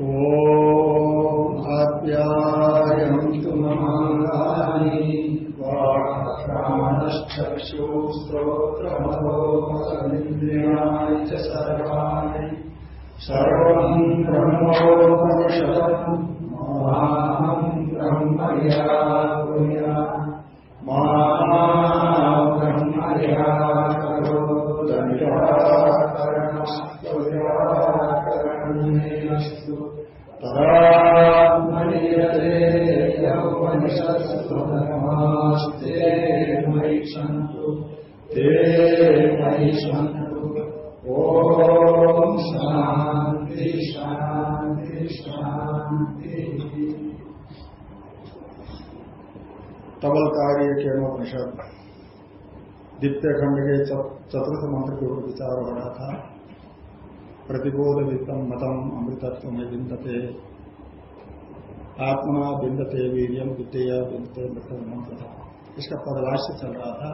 ॐ आप्यायन्तु ममाङ्गानि वाक्प्राणश्चक्षुस्त्रोत्रमथोन्द्रियाणि च सर्वाणि। ब्रह्मोपनिषदम्। शान्ति शान्तिः तबलकारी केनोपनिषद द्वितीय खंड के चतुर्थ मंत्र के ऊपर विचार हो रहा था प्रतिबोध वित्तम मतम अमृतत्व में बिंदते आत्मा बिंदते वीरियम विद्या बिंदते मृतम था इसका पदभाष्य चल रहा था।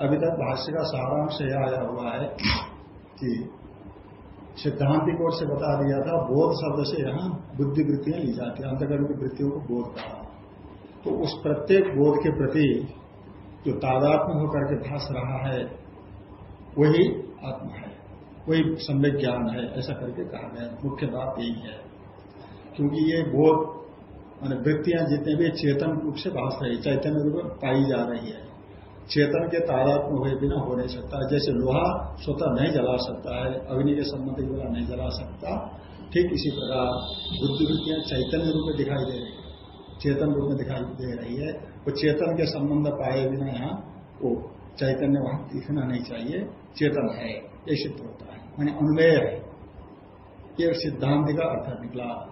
अभी तक भाष्य का सारांश यह आया हुआ है कि सिद्धांतिक ओर से बता दिया था, बोध शब्द से यहाँ बुद्धि वृत्तियाँ ली जाती है अंतकर्म की वृत्तियों को बोध कहा। तो उस प्रत्येक बोध के प्रति जो तादात्म होकर के भाष रहा है, वही आत्मा है, वही सम्यक ज्ञान है, ऐसा करके कहा गया मुख्य बात यही है। क्योंकि ये बोध, मान वृत्तियाँ जितने भी चेतन रूप से भाष रही, चैतन्य रूप में पाई जा रही है चेतन के तादात्म हुए बिना हो नहीं सकता। जैसे लोहा स्वतः नहीं जला सकता है, अग्नि के संबंध के बिना नहीं जला सकता, ठीक इसी प्रकार बुद्धि वृत्तियाँ चैतन्य रूप में दिखाई दे रही है। चेतन रूप में दिखाई दे रही है। वो चेतन के संबंध पाए बिना यहाँ वो चैतन्य वहाँ दिखना नहीं चाहिए। चेतन है, ये सिद्ध होता है। मानी अनुमेय है। ये सिद्धांत का अर्थ निकला।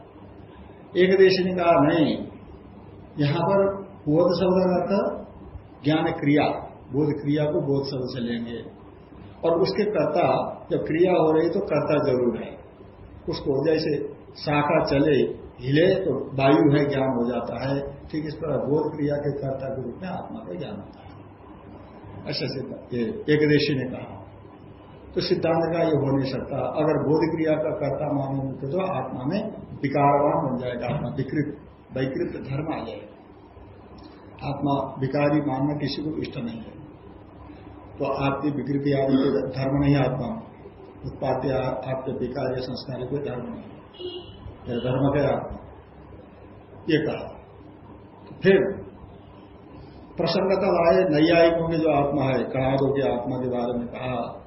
एक देश ने कहा, नहीं, यहाँ पर बोध शब्द का अर्थ ज्ञान क्रिया बोध क्रिया को बोध शब्द से लेंगे। और उसके कर्ता, जब क्रिया हो रही तो कर्ता ज़रूर है। उसको जैसे शाखा चले, हिले तो वायु है, ज्ञान हो जाता है। ठीक इस तरह बोध क्रिया के कर्ता के रूप में आत्मा का ज्ञान होता है। ऐसा सिद्ध एक देशी ने कहा। तो सिद्धांत का ये हो नहीं सकता। अगर बोध क्रिया का कर्ता मानेंगे तो आत्मा में विकारवान बन जाएगा, आत्मा विकृत, वैकृत धर्म आ जाएगा। आत्मा विकारी मानना किसी को इष्ट नहीं है। तो आपकी विकृति आदि कोई धर्म नहीं आत्मा। उत्पाद्य आपके विकार या संस्कार कोई धर्म नहीं है। धर्म है आत्मा। ये कहा। फिर प्रसन्नता आए नैयायिकों की जो आत्मा है कणादों की आत्मा के बारे में कहा,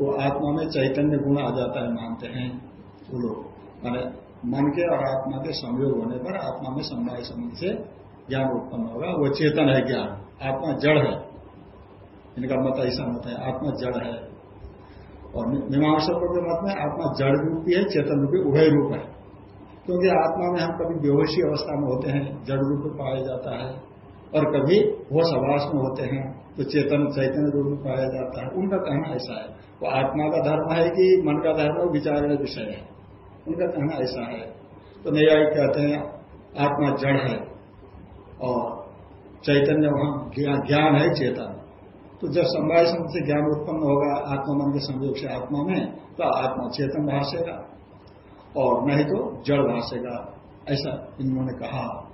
वो आत्मा में चैतन्य गुण आ जाता है, मानते हैं वो लोग। माने मन के और आत्मा के संयोग होने पर आत्मा में समवाय संबंध से ज्ञान उत्पन्न होगा, वो चेतन है ज्ञान, आत्मा जड़ है। इनका मत ऐसा मत है, आत्मा जड़ है। और मीमांसा के मत में आत्मा जड़ रूपी है, चेतन रूपी, उभय रूप है। क्योंकि आत्मा में हम कभी बेहोशी अवस्था में होते हैं, जड़ रूप में पाया जाता है, और कभी होश आवास में होते हैं तो चेतन, चैतन्य रूप में पाया जाता है। उनका कहना ऐसा है। वो आत्मा का धर्म है कि मन का धर्म है विचार विषय है। उनका कहना ऐसा है। तो न्यायिक कहते हैं, आत्मा जड़ है। और चैतन्य वहाँ ज्ञान है चेतन। तो जब समवाय से ज्ञान उत्पन्न होगा आत्मा मन के संयोग से आत्मा में तो आत्मा चेतन भाषेगा और नहीं तो जड़ भाषेगा ऐसा इन्होंने कहा।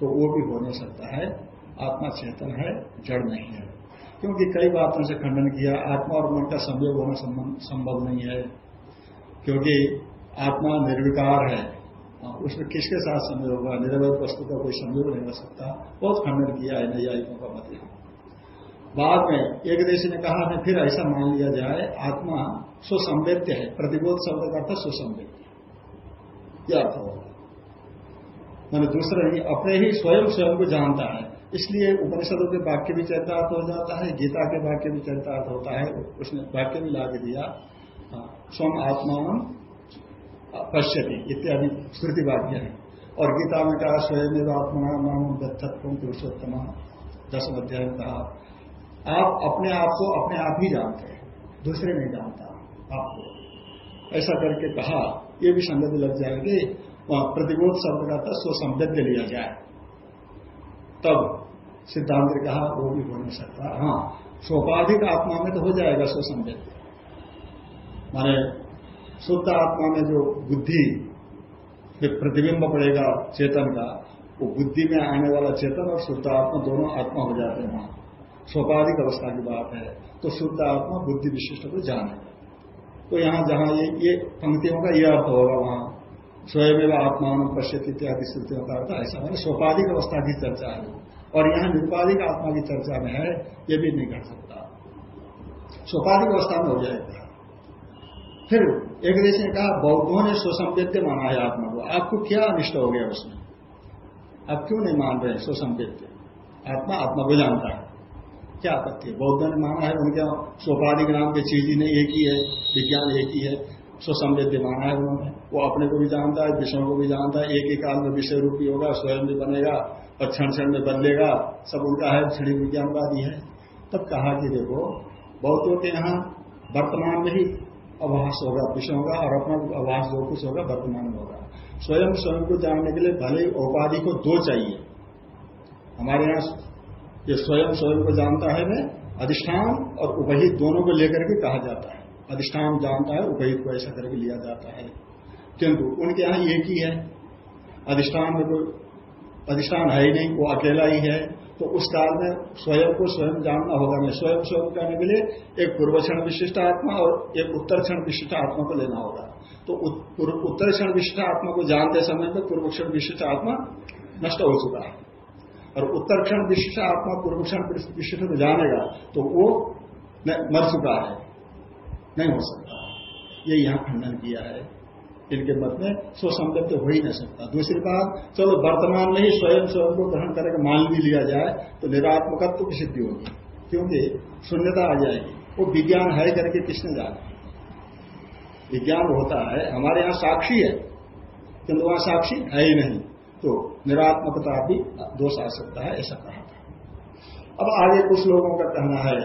तो वो भी हो नहीं सकता है। आत्मा चेतन है जड़ नहीं है। क्योंकि कई बातों से खंडन किया आत्मा और मन का संयोग होना संभव नहीं है। क्योंकि आत्मा निर्विकार हाँ, उसमें किसके साथ संयोग होगा? निरवय वस्तु का कोई संयोग नहीं हो सकता। बहुत खंडन किया है नैयायिकों का मत बाद में एक देश ने कहा था फिर ऐसा मान लिया जाए आत्मा सुसंवेद्य है। प्रतिबोध शब्द का अर्थ सुसंवेद्य यह अर्थ होगा? मैंने दूसरा ही अपने ही स्वयं स्वयं को जानता है। इसलिए उपनिषदों के वाक्य भी चरितार्थ हो जाता है गीता के वाक्य भी चरितार्थ होता है। उसने वाक्य भी लाके दिया हाँ, स्वम आत्मा पश्यति, इत्यादि स्मृति वाक्य है और गीता में कहा, स्वयं आत्मा नाम दत्तत्व पुरुषोत्तम दस अध्याय में कहा आप अपने आप को अपने आप ही जानते हैं, दूसरे नहीं जानता आपको। ऐसा करके कहा, ये भी संगति लग जाएगी, वहाँ प्रतिबोध शब्द का था स्वसंवेद्य लिया जाए। तब सिद्धांत ने कहा, वो भी हो नहीं सकता। हाँ सोपाधिक आत्मा में तो हो जाएगा सुसंवेद माने शुद्ध आत्मा में जो बुद्धि प्रतिबिंब पड़ेगा चेतन का, वो बुद्धि में आने वाला चेतन और शुद्ध आत्मा दोनों आत्मा हो जाते हैं वहाँ। स्वाभाविक अवस्था की बात है। तो शुद्ध आत्मा बुद्धि विशिष्ट को जाने। तो यहाँ जहाँ ये ये पंक्तियों का यह अर्थ होगा वहाँ। स्वयं आत्मान पश्चित इत्यादि श्रुतियों का अर्थ ऐसा है। स्वाभाविक अवस्था की चर्चा है। और यहाँ निरुपाधिक आत्मा की चर्चा में है, ये भी नहीं कर सकता। स्वाभाविक अवस्था में हो जाएगा। फिर एक देश ने कहा, बौद्धों ने स्वसंवेद्य माना है आत्मा को। आपको क्या अनिष्ट हो गया उसमें? आप क्यों नहीं मान रहे स्वसंवेद्य आत्मा आत्मा को जानता है। क्या आपत्ति है? बौद्ध ने माना है, उनके स्वपाधिक नाम की चीज़ ही नहीं, एक ही है, विज्ञान एक ही है। स्वसंवेद्य माना है उन्होंने। वो अपने को भी जानता है, विषयों को भी जानता है, एक ही काल में विषय रूपी होगा, स्वयं भी बनेगा, और क्षण क्षण में बदलेगा। सब उनका है क्षण विज्ञानवादी है। तब कहा कि देखो बहुतों के यहाँ वर्तमान में ही अभास होगा विषय होगा और अपना अभास जो कुछ होगा, वर्तमान में होगा। स्वयं स्वयं को जानने के लिए भले उपाधि को दो चाहिए। हमारे यहाँ ये स्वयं स्वयं को जानता है मैं, अधिष्ठान और उपहित दोनों को लेकर के कहा जाता है। अधिष्ठान जानता है, उपहित को ऐसा करके लिया जाता है। किंतु उनके यहाँ एक ही है। अधिष्ठान में कोई अधिष्ठान है ही नहीं, वो अकेला ही है। तो उस काल में स्वयं को स्वयं जानना होगा। मैं स्वयं स्वयं करने के लिए एक पूर्वक्षण विशिष्ट आत्मा और एक उत्तर क्षण विशिष्ट आत्मा को लेना होगा। तो उत्तर क्षण विशिष्ट आत्मा को जानते समय में पूर्व क्षण विशिष्ट आत्मा नष्ट हो चुका है। और उत्तर क्षण विशिष्ट आत्मा पूर्वक्षण विशिष्ट को जानेगा तो वो मर चुका है। नहीं हो सकता। ये यहाँ खंडन किया है। इनके मत में स्वसंगत हो ही नहीं सकता। दूसरी बात, चलो वर्तमान में ही स्वयं स्वयं को ग्रहण करके मान भी लिया जाए तो निरात्मकत्व की सिद्धि होगी, क्योंकि शून्यता आ जाएगी। वो विज्ञान है करके किसने जाना? विज्ञान होता है, हमारे यहाँ साक्षी है, किंतु वहाँ साक्षी है ही नहीं तो निरात्मकता भी दोष आ सकता है, ऐसा कहा अब आगे कुछ लोगों का कहना है,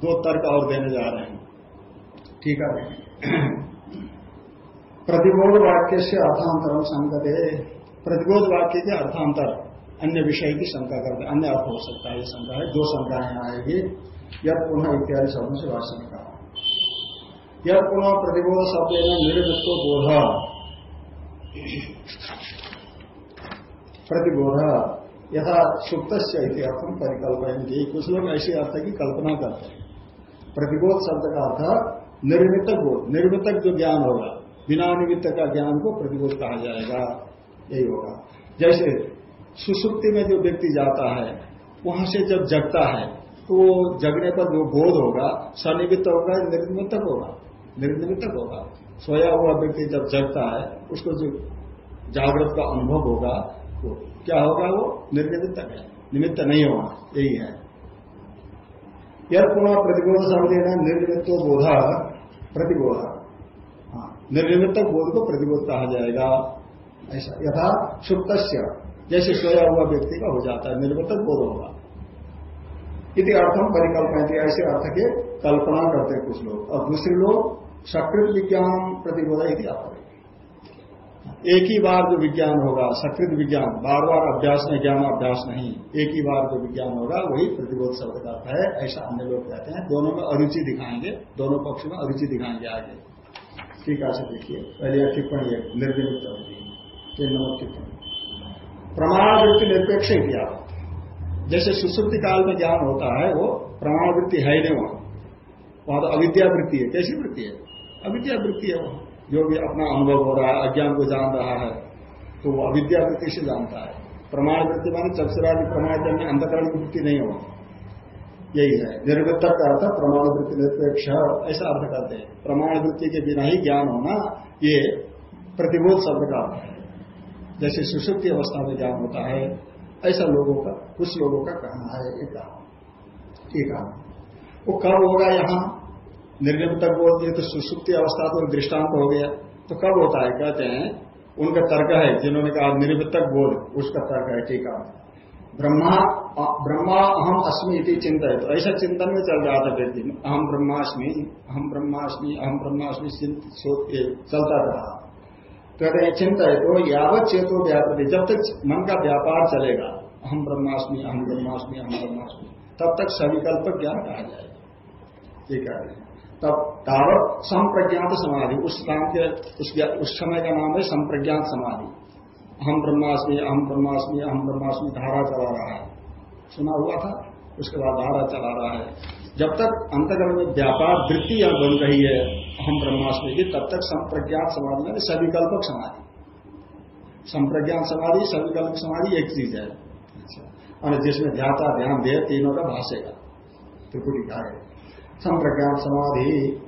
दो तर्क और देने जा रहे हैं। ठीक है? प्रतिबोध वाक्य से अर्थांतर संकत है प्रतिबोध वाक्य के अर्थांतर अन्य विषय की शंका करते, अन्य अर्थ हो सकता है ये शंका है दो शंकाएँ आएगी यद पुनः इत्यादि शब्दों से भाषण कहा यद पुनः प्रतिबोध शब्द निर्मित्व बोध। प्रतिबोध यथा सुप्त से अर्थम परिकल्पना कुछ लोग ऐसे अर्थ की कल्पना करते हैं। प्रतिबोध शब्द का अर्थ निर्मितक बोध। निर्मितक जो ज्ञान होगा। बिना निमित्त का ज्ञान को प्रतिबोध कहा जाएगा। यही होगा। जैसे सुसुप्ति में जो व्यक्ति जाता है, वहाँ से जब जगता है तो जगने पर जो बोध होगा सनिमित्त होगा निर्निमित्तक होगा। निर्निमित्तक होगा। सोया हुआ व्यक्ति जब जगता है, उसको जो जागृत का अनुभव होगा वो क्या होगा वो? निर्निमित्तक है। निमित्त नहीं होगा। यही है। यह पुनः प्रतिबोध समझे निर्निमित्तो बोधा प्रतिबोधा। निर्निमित्तक बोध को प्रतिबोध कहा जाएगा। ऐसा, यथा सुप्त जैसे सोया हुआ व्यक्ति का हो जाता है निर्मितक बोध होगा। यदि अर्थम परिकल्पना ऐसे अर्थ के कल्पना करते हैं कुछ लोग। और दूसरे लोग, सकृत विज्ञान प्रतिबोध यदि एक ही बार जो विज्ञान होगा, सकृत विज्ञान बार बार अभ्यास में ज्ञान अभ्यास नहीं, एक ही बार जो विज्ञान होगा, वही प्रतिबोध शब्द का है, ऐसा अन्य लोग कहते हैं। दोनों में अरुचि दिखाएँगे, दोनों पक्ष में अरुचि दिखाएँगे आगे। टीका से देखिए पहले यह टिप्पणी है निर्निमित होगी तीन नंबर टिप्पणी प्रमाणवृत्ति निरपेक्ष इतिहास जैसे सुश्रुति काल में ज्ञान होता है, वो प्रमाणवृत्ति है ही नहीं वहाँ। वहाँ तो अविद्या वृत्ति है, कैसी वृत्ति है? अविद्या वृत्ति है वहाँ। जो भी अपना अनुभव हो रहा है, अज्ञान को जान रहा है तो वो अविद्या वृत्ति से जानता है। प्रमाण वृत्ति मानी चक्षुरादि प्रमाण में अंधकरण की वृत्ति नहीं होगी यही है। निर्वृत्त का अर्थ प्रमाण वृत्ति निरपेक्ष ऐसा अर्थ करते हैं। प्रमाण वृत्ति के बिना ही ज्ञान होना, ये प्रतिबोध शब्द का अर्थ है। जैसे सुसुप्ति अवस्था में ज्ञान होता है, ऐसा लोगों का, कुछ लोगों का कहना है, ये कहा। है वो कब होगा यहाँ? निर्निमित बोध ये तो सुसुप्ति अवस्था तो दृष्टांत हो गया। तो कब होता है? कहते हैं, उनका तर्क है, जिन्होंने कहा निर्मितक बोध, उसका तर्क है है। ब्रह्मा अहम अस्मी इति चिंता है तो ऐसा चिंतन में चल रहा था व्यक्ति। अहम ब्रह्मास्मि अहम ब्रह्मास्मि अहम ब्रह्मास्मि चलता रहा कहते हैं चिंता है तो यावत चेतो व्यापक जब तक मन का व्यापार चलेगा अहम ब्रह्मास्मि अहम ब्रह्मास्मि अहम ब्रह्मास्मि, तब तक सविकल्प ज्ञान कहा जाएगा। ये तब तावत संप्रज्ञात समाधि, उस नाम के उस समय का नाम है संप्रज्ञात समाधि। अहम ब्रह्मास्मि अहम ब्रह्मास्मि अहम ब्रह्मास्मि धारा चला रहा है। सुना हुआ था? उसके बाद धारा चला रहा है। जब तक अंतगण में व्यापार वृत्ति यहाँ बन रही है हम ब्रह्मास्मि की, तब तक संप्रज्ञात समाधि में सविकल्पक समाधि। संप्रज्ञात समाधि, सविकल्पक समाधि एक चीज़ है। और जिसमें ध्याता, ध्यान दे तीनों का भाषेगा त्रिपुटी का है। समाधि।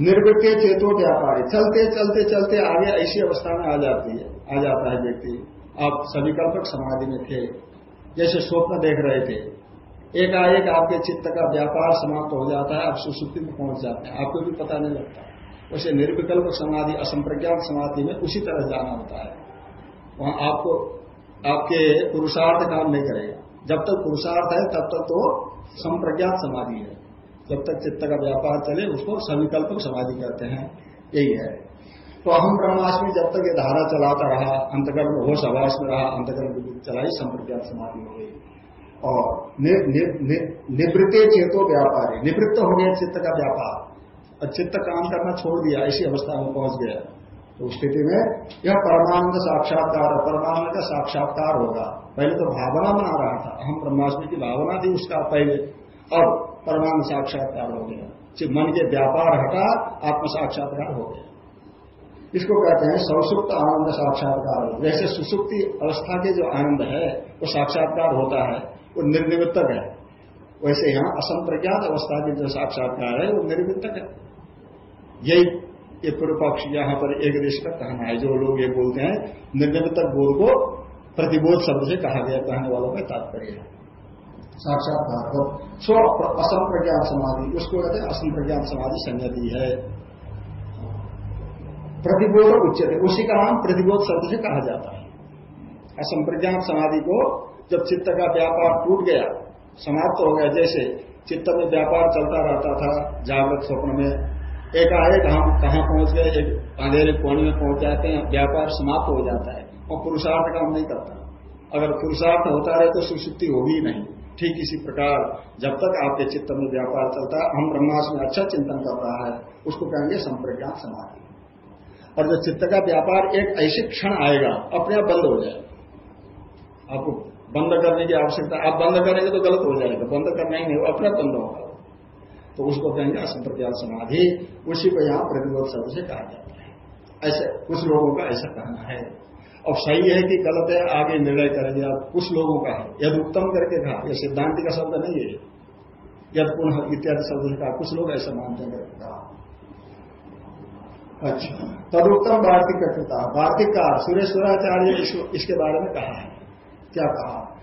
निर्वृत्ति चेतो व्यापारी। चलते चलते चलते आगे ऐसी अवस्था में आ जाती है। आ जाता है व्यक्ति। आप सविकल्पक समाधि में थे, जैसे स्वप्न देख रहे थे। एकाएक आपके चित्त का व्यापार समाप्त हो जाता है, आप सुसुप्ति में पहुँच जाते हैं। आपको भी पता नहीं लगता। वैसे निर्विकल्प समाधि, असंप्रज्ञात समाधि में उसी तरह जाना होता है। वहाँ आपको, आपके पुरुषार्थ काम नहीं करेगा। जब तक पुरुषार्थ है, तब तक तो संप्रज्ञात समाधि है। जब तक चित्त का व्यापार चले, उसको सविकल्पक समाधि कहते हैं। यही है। तो अहम ब्रह्माष्टमी जब तक ये धारा चलाता रहा अंतकर्म होश आवास में रहा अंतकर्म चलाई संप्रज्ञात समाधि हो गई। और निवृत्ते चेतो व्यापारी, निवृत्त हो गया चित्त का व्यापार। और चित्त काम करना छोड़ दिया, ऐसी अवस्था में पहुँच गया। तो स्थिति में यह परमानंद साक्षात्कार, परमानंद का साक्षात्कार होगा। पहले तो भावना बना रहा था हम ब्रह्माष्टमी की भावना थी उसका पहले। अब परमानंद साक्षात्कार हो गया। मन के व्यापार हटा आत्म साक्षात्कार हो गया। इसको कहते हैं सौसुप्त आनंद साक्षात्कार। जैसे सुसुप्ति अवस्था के जो आनंद है, वो साक्षात्कार होता है, वो निर्निमित्तक है। वैसे यहाँ असंप्रज्ञात अवस्था के जो साक्षात्कार है, वो निर्मितक है। यही ये पूर्व पक्ष यहाँ पर एक देश का कहना है। जो लोग ये बोलते हैं, निर्निमित्तक बोध को प्रतिबोध शब्द से कहा गया, कहने वालों का तात्पर्य है। साक्षात्कार को। स्व असंप्रज्ञात समाधि, उसको कहते हैं असंप्रज्ञात समाधि संगति है। प्रतिबोध उच्चते। उसी का नाम प्रतिबोध शब्द से कहा जाता है। असंप्रज्ञात समाधि को जब चित्त का व्यापार टूट गया, समाप्त हो गया, जैसे चित्त में व्यापार चलता रहता था, जागृत स्वप्न में, एकाएक हम कहा पहुँच गए, एक अंधेरे कोने में पहुँच जाते हैं, व्यापार समाप्त हो जाता है और पुरुषार्थ काम नहीं करता। अगर पुरुषार्थ होता रहे तो सुशुक्ति होगी नहीं। ठीक इसी प्रकार, जब तक आपके चित्त में व्यापार चलता है हम ब्रह्मास में अच्छा चिंतन कर रहा है, उसको कहेंगे संप्रज्ञात समाधि। और जब चित्त का व्यापार एक ऐसे क्षण आएगा, अपने आप बंद हो जाए आपको बंद करने की आवश्यकता, आप बंद करेंगे तो गलत हो जाएगा। बंद करना ही नहीं अपना बंद होगा। तो उसको कहेंगे असंप्रज्ञात समाधि। उसी को यहाँ प्रतिरोध शब्द से कहा जाता है। ऐसे कुछ लोगों का ऐसा कहना है। और सही है कि गलत है, आगे निर्णय करेंगे आप। कुछ लोगों का है। यद उत्तम करके कहा, यह सिद्धांति का शब्द नहीं है। यद पुनः इत्यादि शब्द से कहा, कुछ लोग ऐसा मानते हैं। कहा अच्छा। तदुत्तम वार्तिक कृता वार्तिक का सुरेश्वराचार्य इसके बारे में कहा है। क्या कहा?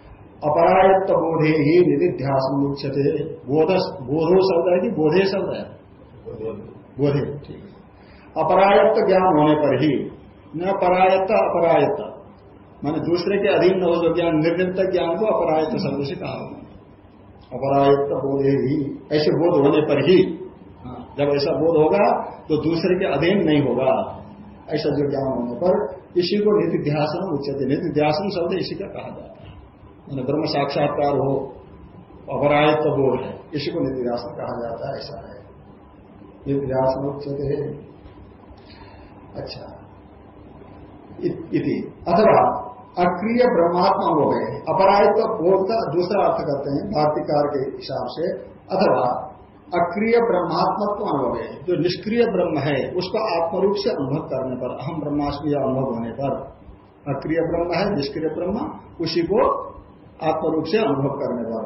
अपरायत्त बोधे ही निधिध्यास मुख्यते बोधो शब्द है कि बोधे शब्द है? बोधे। ठीक अपरायत्त ज्ञान होने पर ही न परायत्त अपरायत्त। माने दूसरे के अधीन न हो जो ज्ञान निर्नित ज्ञान को अपरायत्त शब्द से कहा अपरायत्त बोधे ही ऐसे बोध होने पर हाँ, जब ऐसा बोध होगा तो दूसरे के अधीन नहीं होगा। ऐसा जो ज्ञान होने पर इसी को निधिध्यासन उच्चते निधिध्यासन शब्द इसी का कहा जाता है। ब्रह्म साक्षात्कार हो, अपरायत्व बोध है, इसी को निधिध्यासन कहा जाता है, ऐसा है। निधिध्यासन उच्चते अच्छा। इति। अथवा, अक्रिय ब्रह्मात्मा हो गए, अपरायत्व बोध का दूसरा अर्थ करते हैं, भारतीकार के हिसाब से। अथवा अक्रिय ब्रह्मात्मत्व अनुभव है। जो निष्क्रिय ब्रह्म है, उसको आत्मरूप से अनुभव करने पर, अहम ब्रह्मास्मि अनुभव होने पर। अक्रिय ब्रह्म है, निष्क्रिय ब्रह्म, उसी को आत्मरूप से अनुभव करने पर।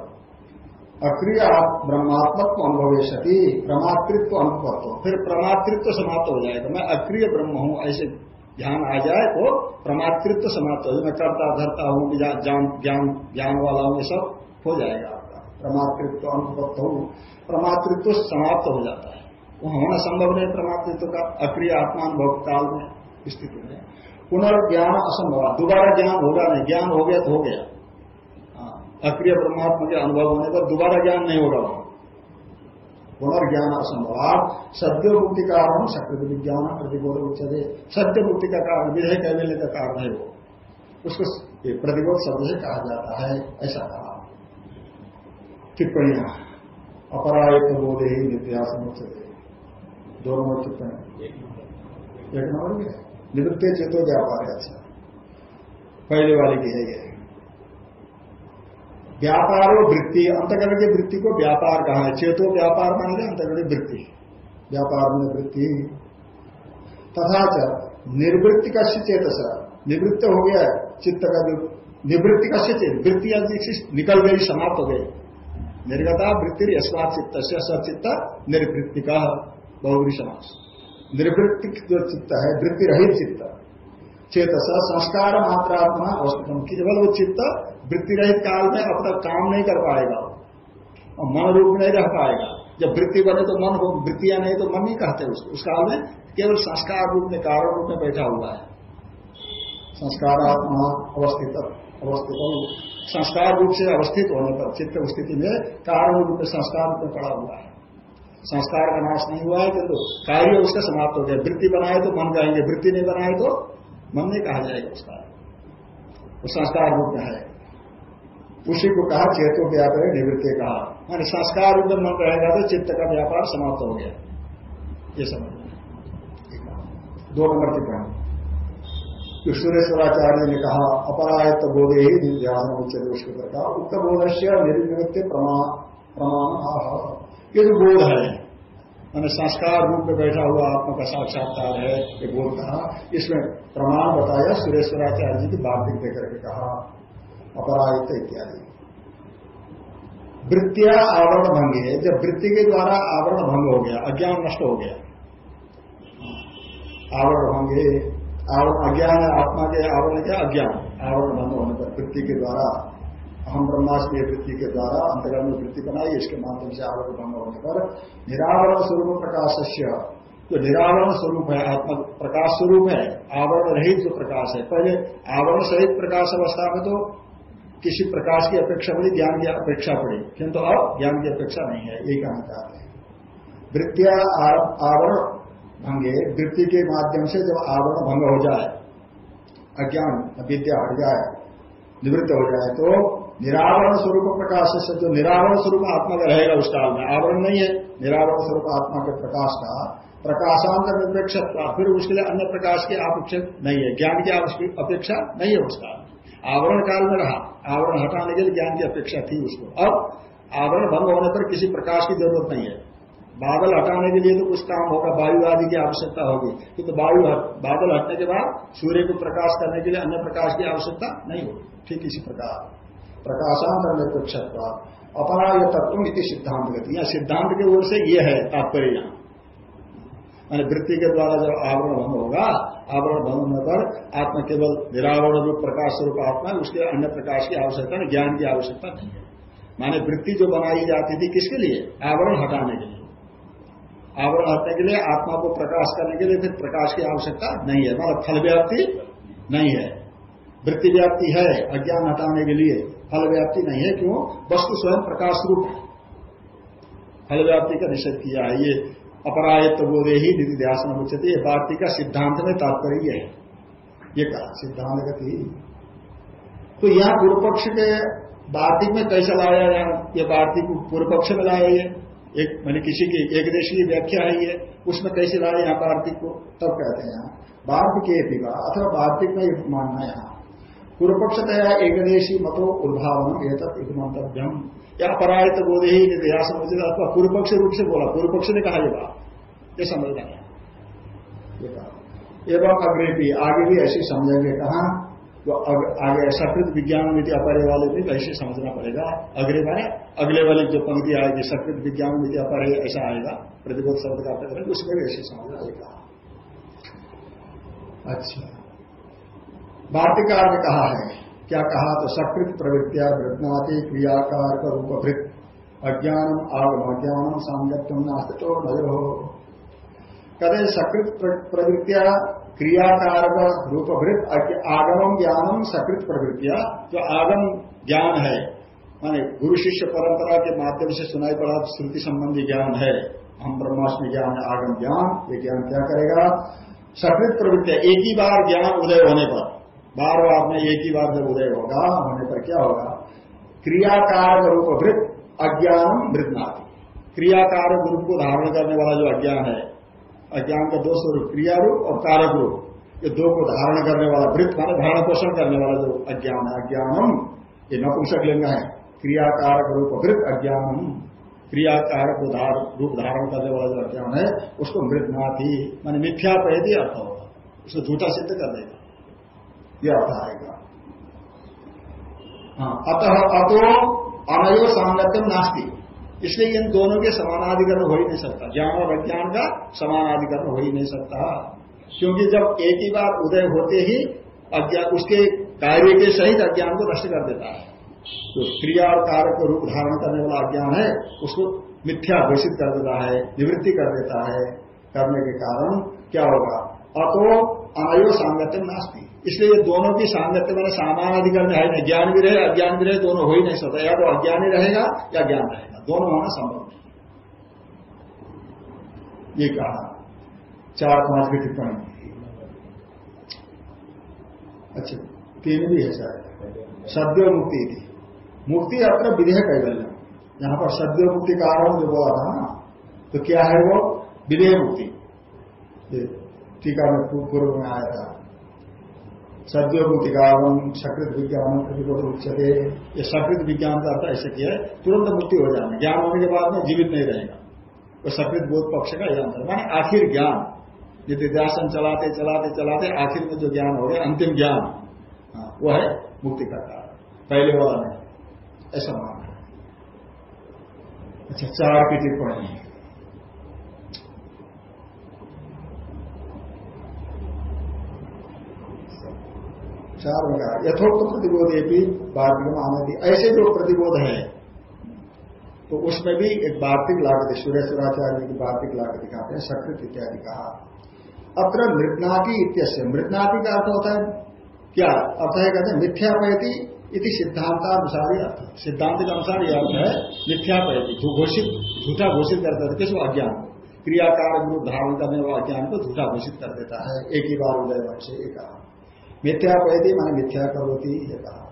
अक्रिय ब्रह्मात्मत्व अनुभव सती, प्रमातृत्व अनुभव फिर प्रमातृत्व समाप्त हो जाएगा मैं अक्रिय ब्रह्म हूँ, ऐसे ध्यान आ जाए तो प्रमातृत्व समाप्त हो जाए। मैं करता, धरता हूँ ज्ञान ज्ञान वाला हूँ, ये सब हो जाएगा। प्रमातृत्व अनुभव हूँ प्रमातृत्व समाप्त हो जाता है। वो होना संभव नहीं प्रमातृत्व का अक्रिय आत्मानुभव काल में स्थिति में। पुनर्ज्ञान असंभव दोबारा ज्ञान होगा नहीं। ज्ञान हो गया तो हो गया। हाँ, अक्रिय परमात्मा के अनुभव होने पर दोबारा ज्ञान नहीं होगा वहाँ। पुनर्ज्ञान असंभव सद्य मुक्ति का कारण सक्रिय विज्ञान प्रतिबोध उच्चते सत्य मुक्ति का कारण विधेय कैवल्य का कारण है वो। उसको प्रतिबोध शब्द से कहा जाता है ऐसा कहा टिप्पणियाँ अपरायत बोधे ही नित्यास मुख्यते दोनों टिप्पणी एक नंबर में निवृत्ति चेतो व्यापार है अच्छा। पहले वाले की है ये। व्यापार और वृत्ति। अंतकरण की वृत्ति को व्यापार कहा है। चेतो व्यापार मान लिया अंतकरण वृत्ति। व्यापार में वृत्ति। तथा च निवृत्ति का चेत निवृत्त हो गया चित्त का निवृत्ति का चित्त वृत्तियाँ निकल गई, समाप्त हो गई। निर्गता वृत्ति यशवाद चित्त सचित्त निर्वृत्ति का बहुरी समास। निर्वृत्ति जो चित्त। है वृत्ति रहित चित्त चेतस संस्कार मात्रात्मा अवस्थितम। केवल वो चित्त वृत्ति रहित काल में अपना काम नहीं कर पाएगा। और मन रूप नहीं रह पाएगा। जब वृत्ति बने तो मन हो, वृत्तियाँ नहीं तो मन नहीं कहते उसको। उस काल में केवल संस्कार रूप में, कारण रूप में बैठा हुआ है। संस्कारात्मा अवस्थित। अवस्थित, संस्कार रूप से अवस्थित होने पर, चित्त स्थिति में कारण रूप संस्कार रूप में पड़ा हुआ है। संस्कार का नाश नहीं हुआ है, किंतु कार्य उसका समाप्त हो गया। वृत्ति बनाए तो मन जाएँगे। वृत्ति नहीं बनाए तो मन नहीं कहा जाएगा उसका। वो संस्कार रूप में है। उसी को कहा, चेतो व्यापार निवृत्ति कहा मान संस्कार रूप में मन रहेगा तो चित्त का व्यापार समाप्त हो गया। ये समझ दो नंबर की पॉइंट तो सुरेश्वराचार्य ने कहा, अपरायत बोधे ही ध्यान उच्चते उसके प्रकार उक्त बोध से निर्निवृत्ति प्रमाण ये जो बोध है, मैंने संस्कार रूप में बैठा हुआ आत्मा का साक्षात्कार है, ये बोल कहा। इसमें प्रमाण बताया सुरेश्वराचार्य जी की बात देख करके कहा अपराधित इत्यादि। वृत्तिया आवरण भंगी है। जब वृत्ति के द्वारा आवरण भंग हो गया, अज्ञान नष्ट हो गया। आवरण भंगे अज्ञान आत्मा के आवरण क्या? अज्ञान। आवरण भंग होने पर वृत्ति के द्वारा हम ब्रह्मास्म वृत्ति के द्वारा अंतर्गत में वृत्ति बनाई, इसके माध्यम से आवरण भंग होने पर निरावरण स्वरूप प्रकाश से जो निरावरण स्वरूप है, आत्मा प्रकाश स्वरूप है, आवरण रहित जो प्रकाश है, पहले आवरण सहित प्रकाश अवस्था में तो किसी प्रकाश की अपेक्षा पड़ी, ज्ञान की अपेक्षा पड़ी। किंतु अब ज्ञान की अपेक्षा नहीं है यही कहना चाहते हैं। वृत्तिया आवरण भंगे वृत्ति के माध्यम से जब आवरण भंग हो जाए, अज्ञान विद्या हट जाए, निवृत्त हो जाए तो निरावरण स्वरूप प्रकाश से जो निरावरण स्वरूप आत्मा का रहेगा उस काल में, आवरण नहीं है। निरावरण स्वरूप आत्मा के प्रकाश का प्रकाशांत निरपेक्ष फिर उसके लिए अन्य प्रकाश की अपेक्षा नहीं है। ज्ञान की अपेक्षा नहीं है उस काल में। आवरण काल में रहा, आवरण हटाने के लिए ज्ञान की अपेक्षा थी उसको। अब आवरण भंग होने पर किसी प्रकाश की ज़रूरत नहीं है। बादल हटाने के लिए तो कुछ काम होगा, वायु आदि की आवश्यकता होगी। किंतु तो बायु बादल हटने के बाद सूर्य को प्रकाश करने के लिए अन्य प्रकाश की आवश्यकता नहीं होगी। ठीक इसी प्रकार। प्रकाशांतर निरपेक्षत्व यह तत्व इति सिद्धांत गति यहाँ सिद्धांत की ओर से यह है तात्पर्य मैंने वृत्ति के द्वारा जब आवरण भंग होगा, आवरण भंग होने पर आत्मा केवल निरावरण रूप, प्रकाश स्वरूप आत्मा उसके अन्य प्रकाश की आवश्यकता ज्ञान की आवश्यकता नहीं है। माने वृत्ति जो बनाई जाती थी किसके लिए? आवरण हटाने के लिए। आवरण हटने के लिए, आत्मा को प्रकाश करने के लिए फिर प्रकाश की आवश्यकता नहीं है। मतलब फल व्याप्ति नहीं है। वृत्ति व्याप्ति है, अज्ञान हटाने के लिए फल व्याप्ति नहीं है। क्यों? वस्तु स्वयं प्रकाश रूप है। फल व्याप्ति का निषेध किया है। ये अपरायत्व बोधे ही निधि ध्यान उचित ये वार्ती का सिद्धांत में तात्पर्य है। ये कहा, सिद्धांत गति तो यहाँ पूर्व पक्ष के वार्तिक में कैसे लाया यहाँ ये वार्तिक पूर्व पक्ष में लाया ये। एक, मैंने किसी की एक देशी व्याख्या है ये उसमें कैसे लाया यहाँ वार्तिक को, तब कहते हैं यहाँ वार्तिक अथवा वार्तिक में मानना यहाँ। पूर्व पक्ष तया एकदेशी मतो उद्भावन एक मंतव्यम या अपरायित बोधे ही अथवा पूर्व पक्ष रूप से बोला पूर्व पक्ष ने कहा ये बात। ये समझना है। एवं अग्रे भी, आगे भी ऐसे समझेंगे। कहा? तो आगे सकृत विज्ञान नीति अपरे वाले भी ऐसे समझना पड़ेगा। अग्रे माने अगले वाले जो पंक्ति आएगी, सकृत विज्ञान नीति अपरे ऐसा आएगा, प्रतिबोध शब्द का उसमें भी ऐसे समझना पड़ेगा। अच्छा। वार्तिकार ने कहा है, क्या कहा? तो सकृत प्रवृत्तिया वृत्नाति क्रियाकार का रूपभृत अज्ञानम आगम, अज्ञानम सांगत्यम नास्त तो नज़र। हो कहते सकृत प्रवृत्तिया क्रियाकार रूपभृत आगम ज्ञानम सकृत प्रवृत्तिया। जो आगम ज्ञान है, माने गुरु शिष्य परंपरा के माध्यम से सुनाई पड़ा श्रुति संबंधी ज्ञान है, हम ब्रह्माष्टमी ज्ञान है आगम ज्ञान, ये ज्ञान क्या करेगा? सकृत प्रवृत्तिया, एक ही बार ज्ञान उदय होने पर बार बार में एक ही बार जब उदय होगा, होने पर क्या होगा? क्रियाकार रूप वृत अज्ञान मृतनाथी क्रियाकार रूप को धारण करने वाला जो अज्ञान है अज्ञान का दो स्वरूप, क्रिया रूप और कारक रूप। ये दो को धारण करने वाला, वृत्त माने धारण पोषण करने वाला जो अज्ञान है, अज्ञानम, ये नपुंसक लिंग है। क्रियाकारक रूप वृत्त, अज्ञानम। क्रियाकार रूप धारण करने वाला जो अज्ञान है, उसको मृतनाथी माने मिथ्या पैदी अर्थ होगा। उसको झूठा सिद्ध कर देगा। यह अर्थ आएगा। हाँ अतः अतो अनयो सामर्थ्यम नास्ती। इसलिए इन दोनों के समानाधिकरण हो ही नहीं सकता। ज्ञान और अज्ञान का समानाधिकरण हो ही नहीं सकता। क्योंकि जब एक ही बार उदय होते ही अज्ञान उसके कार्य के सहित अज्ञान को नष्ट कर देता है। तो क्रिया और कार्य को रूप धारण करने वाला अज्ञान है, उसको मिथ्या घोषित कर देता है, निवृत्ति कर देता है। करने के कारण क्या होगा? अतो अनयो सांगत्य नास्ती। इसलिए दोनों की सांगत्य मैंने सामान अधिकरण है नहीं। ज्ञान भी रहे, अज्ञान भी रहे, दोनों हो ही नहीं सकता। या तो अज्ञान ही रहेगा या ज्ञान रहेगा। दोनों होना संभव नहीं ये कहा। चार पाँच की टिप्पणी। अच्छा तीन भी है शायद। सद्यो मुक्ति थी। मुक्ति अपना विधेय कैबल्य यहाँ पर सद्यो मुक्ति का आरंभ जो बोला था ना तो क्या है वो? विधेय मुक्ति। टीका में पूर्व में आया था। सद्यो मुक्तिकारण सकृत विज्ञान प्रतिबोध उच्चते ये सकृत विज्ञान का अर्थ ऐसे किया है तुरंत मुक्ति हो जाना। ज्ञान होने के बाद में जीवित नहीं रहेगा। वो सकृत बोध पक्ष का यह अंतर माने आखिर ज्ञान। यदि दर्शन चलाते चलाते चलाते आखिर में जो ज्ञान हो गया अंतिम ज्ञान हाँ, वो है मुक्ति का कारण पहले वाला नहीं। ऐसा मानना अच्छा चार की टिप्पणी। चार कहा यथोक्त प्रतिबोध भी वार्तिक आनंदी ऐसे जो प्रतिबोध है तो उसमें भी एक वार्तिक लागत सुरेश्वराचार्य की वार्तिक लागत दिखाते हैं, सकृत इत्यादि कहा। अत्र मृतनाति इत्यस्य। मृतनाति का अर्थ होता है क्या? अर्थ है कहते हैं, मिथ्यापयति इति सिद्धांतानुसारी अर्थ। सिद्धांत के अनुसार यह अर्थ है मिथ्यापयति। जो घोषित झूठा घोषित करता है। किस अज्ञान क्रियाकार धारण करने वाला अज्ञान को झूठा घोषित कर देता है। एक ही बार उदय वंश एक कहा मिथ्या पैदी मैंने मिथ्या करोती है कहा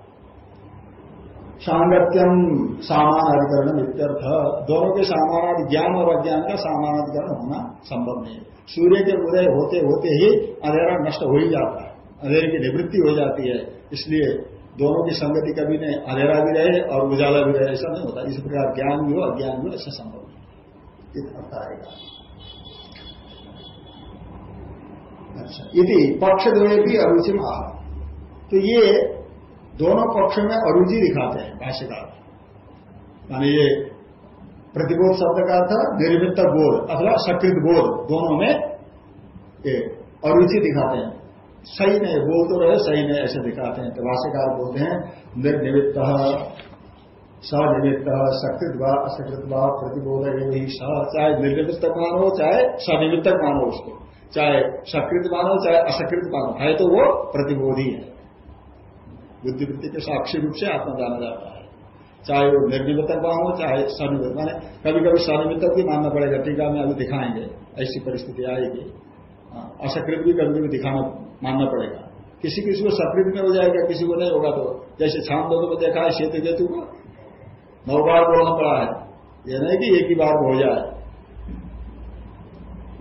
सांगत्यम सामान अधिकरण इत्यर्थ। दोनों के सामानादि ज्ञान और अज्ञान का सामानाधिकरण होना संभव नहीं। सूर्य के उदय होते होते ही अंधेरा नष्ट हो ही जाता है। अंधेरे की निवृत्ति हो जाती है। इसलिए दोनों की संगति कभी नहीं, अंधेरा भी रहे और उजाला भी रहे, ऐसा नहीं होता। इस प्रकार ज्ञान भी हो अज्ञान भी हो ऐसा संभव नहीं। अर्थ आएगा अच्छा यदि पक्ष द्वय भी अरुचि में आ तो ये दोनों पक्ष में अरुचि दिखाते हैं, भाष्यकार। मानी ये प्रतिबोध शब्द का अर्थ निर्मित बोध अथवा सकृत बोध, दोनों में ये अरुचि दिखाते हैं। सही नहीं बोल तो रहे, सही नहीं ऐसे दिखाते हैं। तो भाष्यकार बोलते हैं निर्निमित्त सनिमित्त सकृत व, असकृत व, प्रतिबोध चाहे निर्निमित्त मानो चाहे सनिमित्तक मानो उसको। चाहे सकृत मानो चाहे असकृत मानो है तो वो प्रतिबोधी है। बुद्धिवृत्ति के साक्षी रूप से आत्मा जाना जाता है। चाहे वो निर्निमितक हो चाहे सनिमित माने कभी कभी सनिमितक भी मानना पड़ेगा टीका में अभी दिखाएँगे ऐसी परिस्थिति आएगी। हाँ, असकृत भी कभी कभी दिखाना मानना पड़ेगा। किसी किसी को सकृत में हो जाएगा किसी को नहीं होगा तो जैसे छाम दोनों को देखा है शेतु केतु को नौ बार बोलना पड़ा है। यह नहीं कि एक ही बार हो जाए।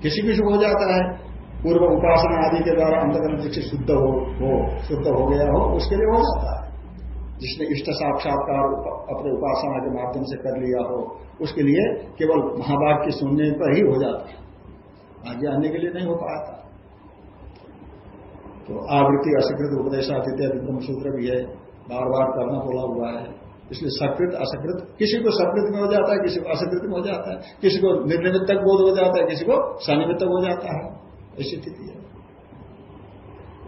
किसी भी शुभ हो जाता है, पूर्व उपासना आदि के द्वारा अंतकरण जिससे शुद्ध हो हो, शुद्ध हो गया हो, उसके लिए हो जाता है। जिसने इष्ट साक्षात्कार अपने उपासना के माध्यम से कर लिया हो, उसके लिए केवल महाभाग के सुनने पर ही हो जाता है। आगे आने के लिए नहीं हो पाता। तो आवृत्ति, असकृत उपदेशातिथ्य ब्रह्म सूत्र भी है बार बार करना बोला हुआ है। इसलिए सकृत, असकृत। किसी को सकृत में हो जाता है, किसी को असकृत में हो जाता है। किसी को निर्निमित्तक बोध हो जाता है, किसी को सनिमित्तक हो जाता है। ऐसी स्थिति है।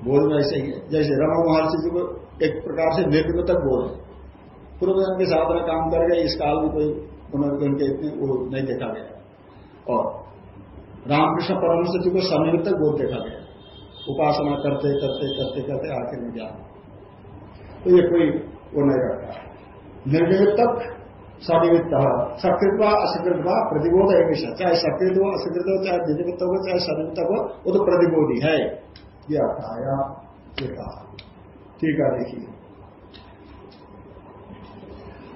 बोध में ऐसे ही है। जैसे रमा महर्षि जी को एक प्रकार से निर्निमित्तक बोध है। पूर्व के साधना काम कर गए, इस काल में कोई पुनर्जन के इतने वो नहीं देखा गया। और रामकृष्ण परमहंस जी को सनिमित्तक बोध देखा गया। उपासना करते करते करते करते आखिर में ज्ञान। तो ये कोई वो नहीं रखता। निर्निमित्तक सनिमित्त सकृत व असकृत व प्रतिबोध है विषय चाहे सकृत हो असकृत हो चाहे निर्निमित्त हो चाहे सनिमित्त हो वो तो प्रतिबोधी है। ये अर्थ आया ये कहा ठीक है, देखिए।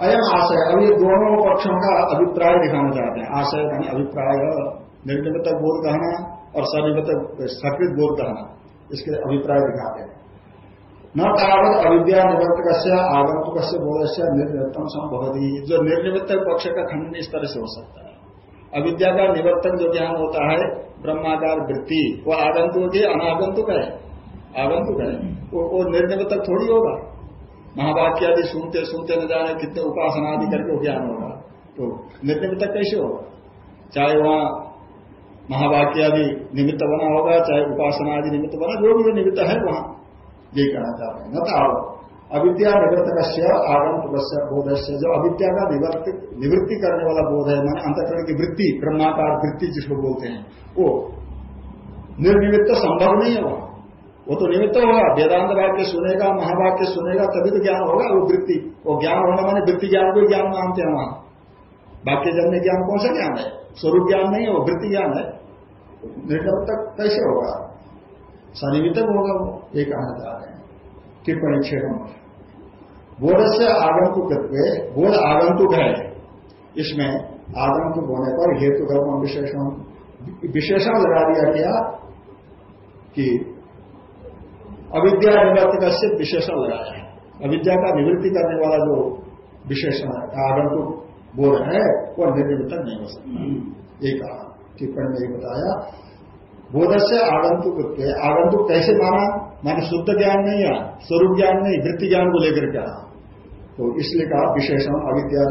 अयम आशय। अब ये दोनों पक्षों का अभिप्राय दिखाना चाहते हैं। आशय यानी अभिप्राय निर्निमित बोध कहना और सनिमित सकृत बोध कहना। इसके अभिप्राय दिखाते हैं। न तावत अविद्या निवर्तक आगंतुक से बोध से निर्निवृत्तम संभवती जो निर्निवृत्त पक्ष का खंडन इस तरह से हो सकता है। अविद्या का निवर्तन जो ज्ञान होता है ब्रह्माकार वृत्ति वो आगंतुक है अनागंतुक है? आगंतुक है। वो, वो निर्निवृत्तक थोड़ी होगा। महावाक्य आदि सुनते सुनते न जाने कितने उपासना आदि करके ज्ञान होगा। तो निर्निमित्त कैसे होगा? चाहे वहाँ महावाक्य आदि निमित्त बना होगा चाहे उपासना आदि निमित्त बना जो भी निमित्त है वहाँ। यही कहना चाहते हैं। न तो अविद्या निवर्तक आगंतुक बोध से जो अविद्या का निवृत्ति करने वाला बोध है, माने अंतकरण की वृत्ति, ब्रह्माकार वृत्ति जिसको बोलते हैं, वो निर्निमित्त संभव नहीं है वो। तो निमित्त होगा। वेदांत वाक्य सुनेगा, महावाक्य सुनेगा, तभी तो ज्ञान होगा वो वृत्ति। वो ज्ञान होना माने वृत्ति ज्ञान को ज्ञान मानते हैं वहाँ। वाक्य जन्य ज्ञान कौन सा ज्ञान है? स्वरूप ज्ञान नहीं है, वो वृत्ति ज्ञान है। निर्निमित्त कैसे होगा? सनिमित्तक होगा वो ये कहना चाह रहे हैं। टिप्पणी छेद बोध से आगंतुक बोध आगंतुक है। इसमें आगंतुक होने पर हेतु कर्म विशेषण विशेषण लगा दिया गया कि अविद्या निवर्तक से विशेषण लगाया है। अविद्या का निवृत्ति करने वाला जो विशेषण है आगंतुक बोध है वह निर्निवृत्त नहीं हो सकता। एक टिप्पणी में बताया बोध से आगंतुक आगंतुक कैसे माना? माने शुद्ध ज्ञान नहीं है स्वरूप ज्ञान नहीं, वृत्ति ज्ञान को लेकर के तो इसलिए कहा विशेषण अविद्या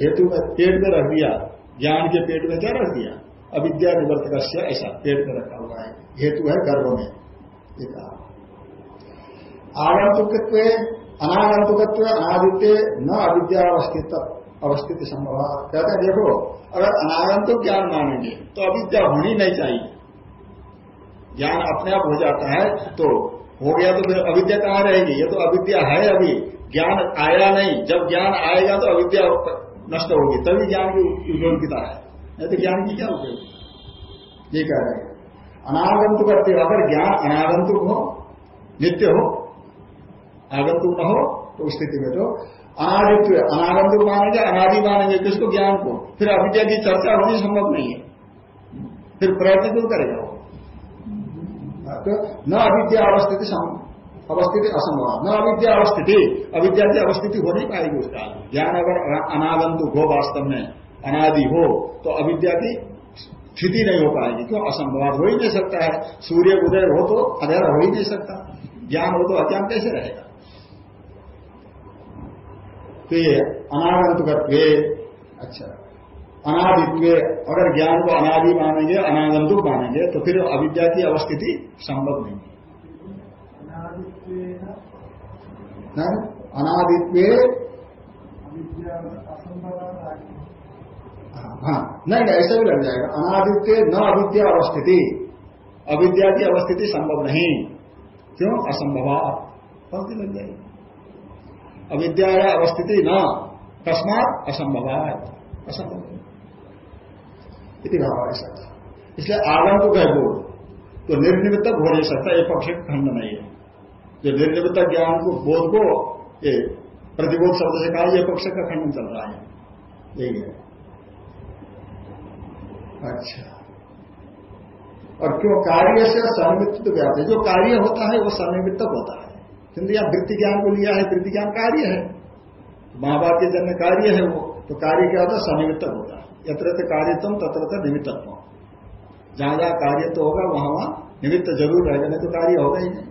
हेतु में पेट में रख दिया, ज्ञान के पेट में क्या रख दिया? अविद्या निवर्तक ऐसा पेट में रखा हुआ है, हेतु है गर्भ में। ये कहा। आगंतुकत्व अनागंतुकत्व अनादित्य न अविद्या अवस्थित अवस्थित संभव। कहते हैं, देखो, अगर अनागंतुक ज्ञान मानेंगे तो अविद्या होनी नहीं चाहिए। ज्ञान अपने आप हो जाता है तो हो गया तो फिर अविद्या कहाँ रहेगी? ये तो अविद्या है अभी। ज्ञान आया नहीं। जब ज्ञान आएगा तो अविद्या नष्ट होगी। तभी ज्ञान की उपयोगिता है। नहीं तो ज्ञान की क्या उपयोग? ये कह रहे हैं। अनागंतुक करते अगर ज्ञान अनागंतुक हो, नित्य हो, आगंतुक न हो तो उस स्थिति में तो अनादित्य, अनागंतुक मानेंगे, अनादि मानेंगे किसको? ज्ञान को। फिर अविद्या की चर्चा होनी संभव नहीं है। फिर प्रयत्न क्यों करेगा वो? तो न अविद्या अवस्थिति अवस्थिति असंभव न अविद्या अवस्थिति अविद्या की अवस्थिति हो नहीं पाएगी उसका ज्ञान अगर अनागंतुक हो वास्तव में अनादि हो तो अविद्या की स्थिति नहीं हो पाएगी क्यों असंभव हो ही नहीं सकता है सूर्य उदय हो तो अंधेरा हो ही नहीं सकता ज्ञान हो तो अज्ञान कैसे रहेगा तो ये अनागंतुक अच्छा अनादित्व अगर ज्ञान को अनादि मानेंगे अनागंतुक मानेंगे तो फिर अविद्या की अवस्थिति संभव नहीं है। अनादित्व हाँ? नहीं नहीं ऐसा भी लग जाएगा। अनादित्य न अविद्या अवस्थिति। अविद्या की अवस्थिति संभव नहीं। क्यों? असंभव। पंक्ति लग जाएगी। अविद्या अवस्थिति न। कस्मात असंभव असंभव इति भाव ऐसा था इसलिए आगंतुक है बोध तो निर्निमित्तक हो नहीं सकता ये पक्ष खंड नहीं है। जो निर्निमित्त ज्ञान को, बोध को, ये प्रतिबोध शब्द से कहा यह पक्ष का खंडन चल रहा है। यही है। अच्छा। और क्यों? कार्य से सन्निमित्त तो व्याप्त है। जो कार्य होता है, वो सन्निमित्तक होता है। किंतु यहाँ वृत्ति ज्ञान को लिया है, वृत्ति ज्ञान कार्य है। माँ बाप के जन्म कार्य है वो तो कार्य क्या होता है? सन्निमित्तक होता है। यत्र कार्यत्म तत्र निमित्तत्व। जहाँ जहाँ कार्य तो होगा, वहाँ वहाँ निमित्त ज़रूर रहेगा, नहीं तो कार्य होगा ही नहीं।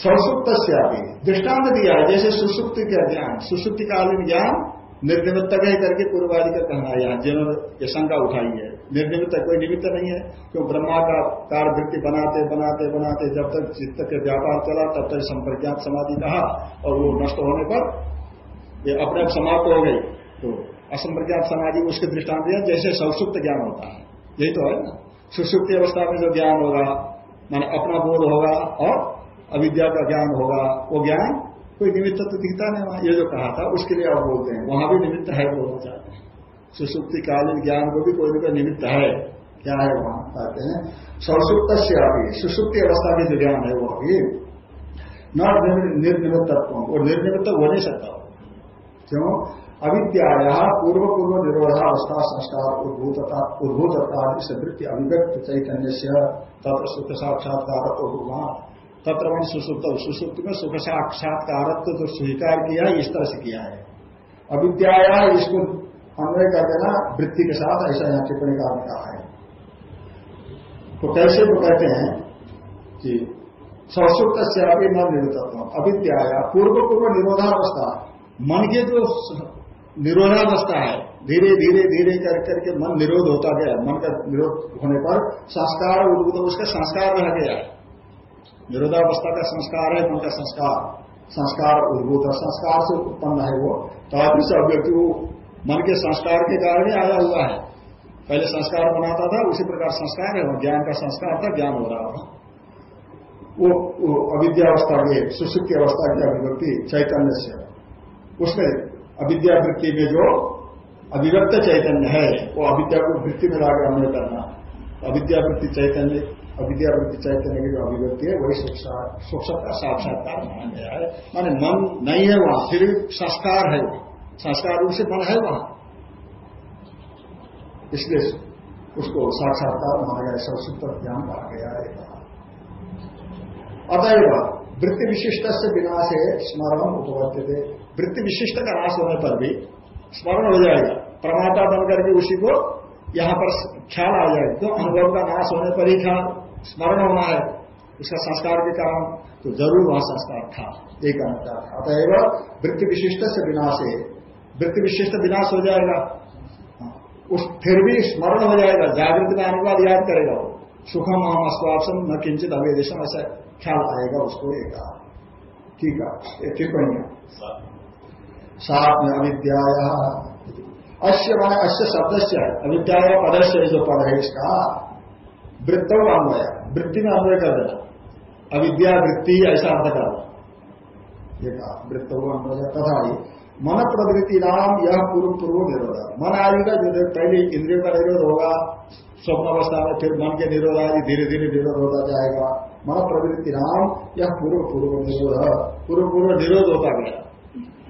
सुसुप्त से अभी दृष्टांत दिया है जैसे सुसुप्ति का ज्ञान, सुसुप्तिकालीन ज्ञान निर्निमित्त ही करके पूर्वादि का कहना है, यहाँ जिन्होंने ये शंका उठाई है। निर्निमित्त कोई निमित्त नहीं है, क्यों ब्रह्मा का कार वृत्ति बनाते बनाते बनाते, जब तक चित्त के व्यापार चला, तब तक संप्रज्ञात समाधि कहा, और वो नष्ट होने पर ये अपने आप समाप्त हो गई। तो असंप्रज्ञात समाधि उसके दृष्टांत दिया, जैसे सौसुप्त ज्ञान होता है। यही तो है ना। सुसुप्त अवस्था में जो ज्ञान होगा, माने अपना बोध होगा और अविद्या का ज्ञान होगा, वो ज्ञान कोई निमित्त तो दिखता नहीं वहाँ। ये जो कहा था, उसके लिए आप बोलते हैं। वहाँ भी निमित्त है बोलना चाहते हैं। सुसुप्ति कालीन ज्ञान को भी कोई ना निमित्त है। क्या है वहाँ? कहते हैं सौसुप्त से अभी सुसुप्ति अवस्था में जो ज्ञान है वो अभी न निर्निमित्त और निर्निमित्त हो नहीं सकता। क्यों अविद्या पूर्व पूर्व निरोधावस्था संस्कार उद्भूतता उद्भूतता अभिव्यक्त चैतन्य से तत्र सुख साक्षात्कार तत्र मैंने सुसुप्त सुसुप्त में सुख साक्षात्कार तो स्वीकार किया, इस तरह से किया है। अविद्या इसको अन्वय कर देना वृत्ति के साथ, ऐसा यहाँ टिप्पणी का कहा है। तो कैसे वो कहते हैं कि सौसुप्त से अभी न निरुतत्व अविद्या पूर्व पूर्व निरोधावस्था मन के जो निरोधावस्था है धीरे धीरे धीरे कर करके मन निरोध होता गया। मन का निरोध होने पर संस्कार उद्भूत उसका संस्कार रह गया। निरोधावस्था का संस्कार है मन का संस्कार। संस्कार उद्भूत संस्कार से उत्पन्न है वो। तो अभी से अव्यक्ति वो मन के संस्कार के कारण ही आया हुआ है। पहले संस्कार बनाता था उसी प्रकार संस्कार है ज्ञान का संस्कार था ज्ञान हो रहा था। वो, वो अविद्यावस्था के सुसुप्ति अवस्था की अभिव्यक्ति चैतन्य से। उसमें अविद्यावृत्ति में जो अभिव्यक्त चैतन्य है, वो अविद्या को वृत्ति में लाकर हमने करना। अविद्यावृत्ति चैतन्य अविद्यावृत्ति चैतन्य की जो अभिव्यक्ति है, वही सुख का साक्षात्कार माना गया है। माने मन नहीं है वहाँ, फिर संस्कार है संस्कार रूप से मन है वहाँ। इसलिए उसको साक्षात्कार माना गया संस्कृत ज्ञान कहा गया है। अतएव वृत्ति विशिष्ट से विनाश है स्मरण उपवर्तित। वृत्ति विशिष्ट का नाश होने पर भी स्मरण हो जाएगा। प्रमाता बनकर करके उसी को यहाँ पर ख्याल आ जाएगा। तो अनुभव का नाश होने पर ही ख्याल, स्मरण होना है। उसका संस्कार के कारण तो ज़रूर वहाँ संस्कार था। था। अतएव वृत्ति विशिष्ट से विनाश है। वृत्ति विशिष्ट विनाश हो जाएगा। उस फिर भी स्मरण हो जाएगा। जागृति में आने बाद याद करेगा। वो सुखम हम अस्वासन न किंचित अवेदेशन ऐसा ख्याल आएगा उसको एक। ठीक है? टिप्पणी साथ में अविद्या अश्य मान अश्य शब्द से अविद्या पदस्य जो पद है इसका वृत्त अन्वय, वृत्ति में अन्वय कर देना। अविद्या, वृत्ति, ऐसा अर्थ कर ये कहा, वृत्त अन्वय, तथा मन प्रवृत्ति नाम यह पूर्व पूर्व निरोध। मन आदि का जो पहले इंद्रियों का निरोध होगा, स्वप्न अवस्था में फिर मन के निरोध आदि धीरे धीरे निरोध होता जाएगा। मन प्रवृत्ति नाम यह पूर्व पूर्व निरोध। पूर्व पूर्व निरोध होता गया।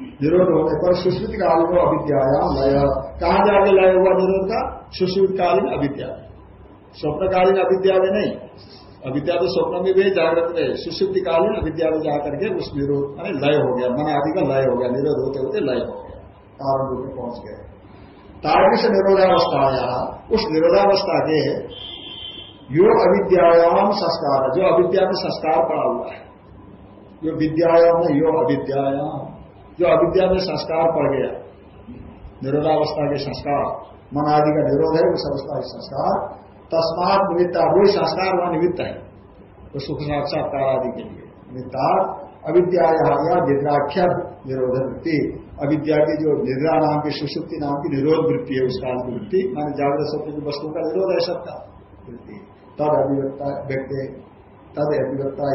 निरोध होने पर सुश्रुत कालीन अविद्यायाम लय। कहा जाके लय हुआ निरोध का? सुश्रुत कालीन अविद्या। स्वप्नकालीन अविद्या में नहीं। अविद्या तो स्वप्न में भी जागृत में। सुशुद्धि कालीन अविद्या में जाकर के उस निरोध, मानी लय हो गया। मन आदि का लय हो गया, निरोध होते होते लय हो गया। कारण रूप में पहुँच गए तार्किक निरोधावस्था आया उस निरोधावस्था के यो अविद्यायाम संस्कार, जो अविद्या में संस्कार पड़ा हुआ है। जो विद्यायाम में यो अविद्यायाम। जो अविद्या में संस्कार पड़ गया, निरोधावस्था के संस्कार मन आदि का निरोध है, उस अवस्था के संस्कार, तस्मात निमित्ता वही संस्कार वहाँ निमित्त है वो सुख साक्षात्कार आदि के लिए। निमित्ता, अविद्या या निरोध वृत्ति, अविद्या की जो निद्रा नाम की सुसुप्ति नाम की निरोध वृत्ति है उस काल की वृत्ति, माने जागृत सत्य की वस्तु का निरोध है सबका वृत्ति। तद अभिव्यक्ता व्यक्ति, तद अभिव्यक्ता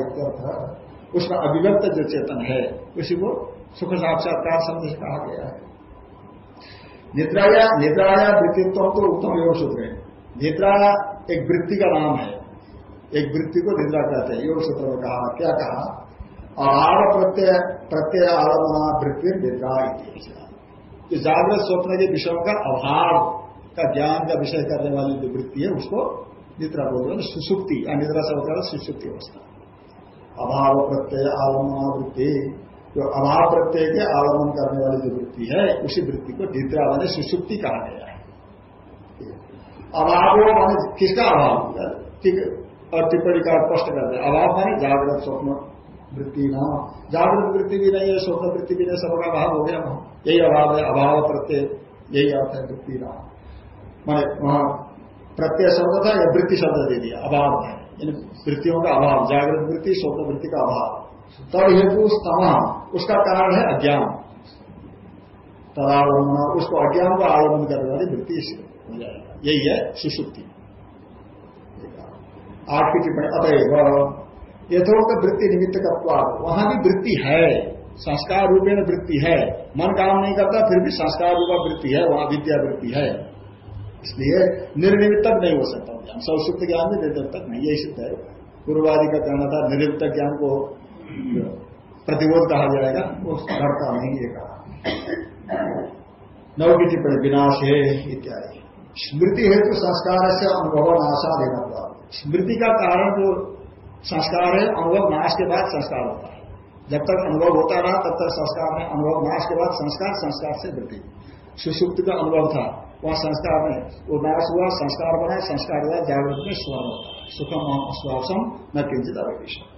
उसका अभिव्यक्त जो चेतन है, उसी को सुख साक्षात्कार शब्द से कहा गया है निद्राया निद्राया वृत्तित्व तो उत्तम योग सूत्र है। निद्रा एक वृत्ति का नाम है। एक वृत्ति को निद्रा कहते हैं। योग सूत्र में कहा, क्या कहा? अभाव प्रत्यय प्रत्यय आलमना वृत्ति निद्रा जो जागृत स्वप्न के विषयों का अभाव का ज्ञान का विषय करने वाली जो वृत्ति है, उसको निद्रा बोल रहे सुसुप्ति अनिद्रा से होता है सुसुप्ति अवस्था। अभाव प्रत्यय आलमना वृत्ति जो अभाव प्रत्यय के आलमन करने वाली जो वृत्ति है, उसी वृत्ति को निद्रा मैंने सुसुप्ति कहा गया है। अभाव माने किसका अभाव? ठीक और टिप्पणी का स्पष्ट करते अभाव माने जागृत स्वप्न वृत्ति ना। जागृत वृत्ति भी नहीं है, स्वप्न वृत्ति भी नहीं, सबका अभाव हो गया। वहाँ यही अभाव है, अभाव प्रत्यय, यही अर्थ है वृत्ति ना। माने वहाँ प्रत्यय शब्द था या वृत्ति शब्द दे दिया। अभाव है। इन वृत्तियों का अभाव, जागृत वृत्ति, स्वप्न वृत्ति का अभाव। तब हेतु तमाम उसका कारण है अज्ञान। तदावलंबन उसको अज्ञान को आलंबन करने वाली वृत्ति हो जाएगी। यही है सुसुप्ति आठ की टिप्पणी, अतएव यथोक्त वृत्ति निमित्त का वहाँ भी वृत्ति है, संस्कार रूप में वृत्ति है। मन काम नहीं करता, फिर भी संस्कार रूप वृत्ति है, वहाँ विद्या वृत्ति है। इसलिए निर्निमित्तक नहीं हो सकता ज्ञान। सौसुप्त ज्ञान में निर्निमित्तक नहीं, यही सिद्ध है। पूर्वादि का कहना था निर्निमित्तक ज्ञान को प्रतिबोध कहा जाएगा वो घटता नहीं ये कहा। नव की टिप्पणी, विनाश है इत्यादि। स्मृति हेतु संस्कार से अनुभव नाशा देना पड़ा। स्मृति का कारण जो संस्कार है, अनुभव नाश के बाद संस्कार होता है। जब तक अनुभव होता रहा, तब तक संस्कार में अनुभव नाश के बाद संस्कार संस्कार से वृद्धि। सुसुप्त का अनुभव था, वहाँ संस्कार में वो नाश हुआ, संस्कार बना, संस्कार हुआ, जागृत में स्वर्ण होता है। सुखम स्वासम न किंचित अविषय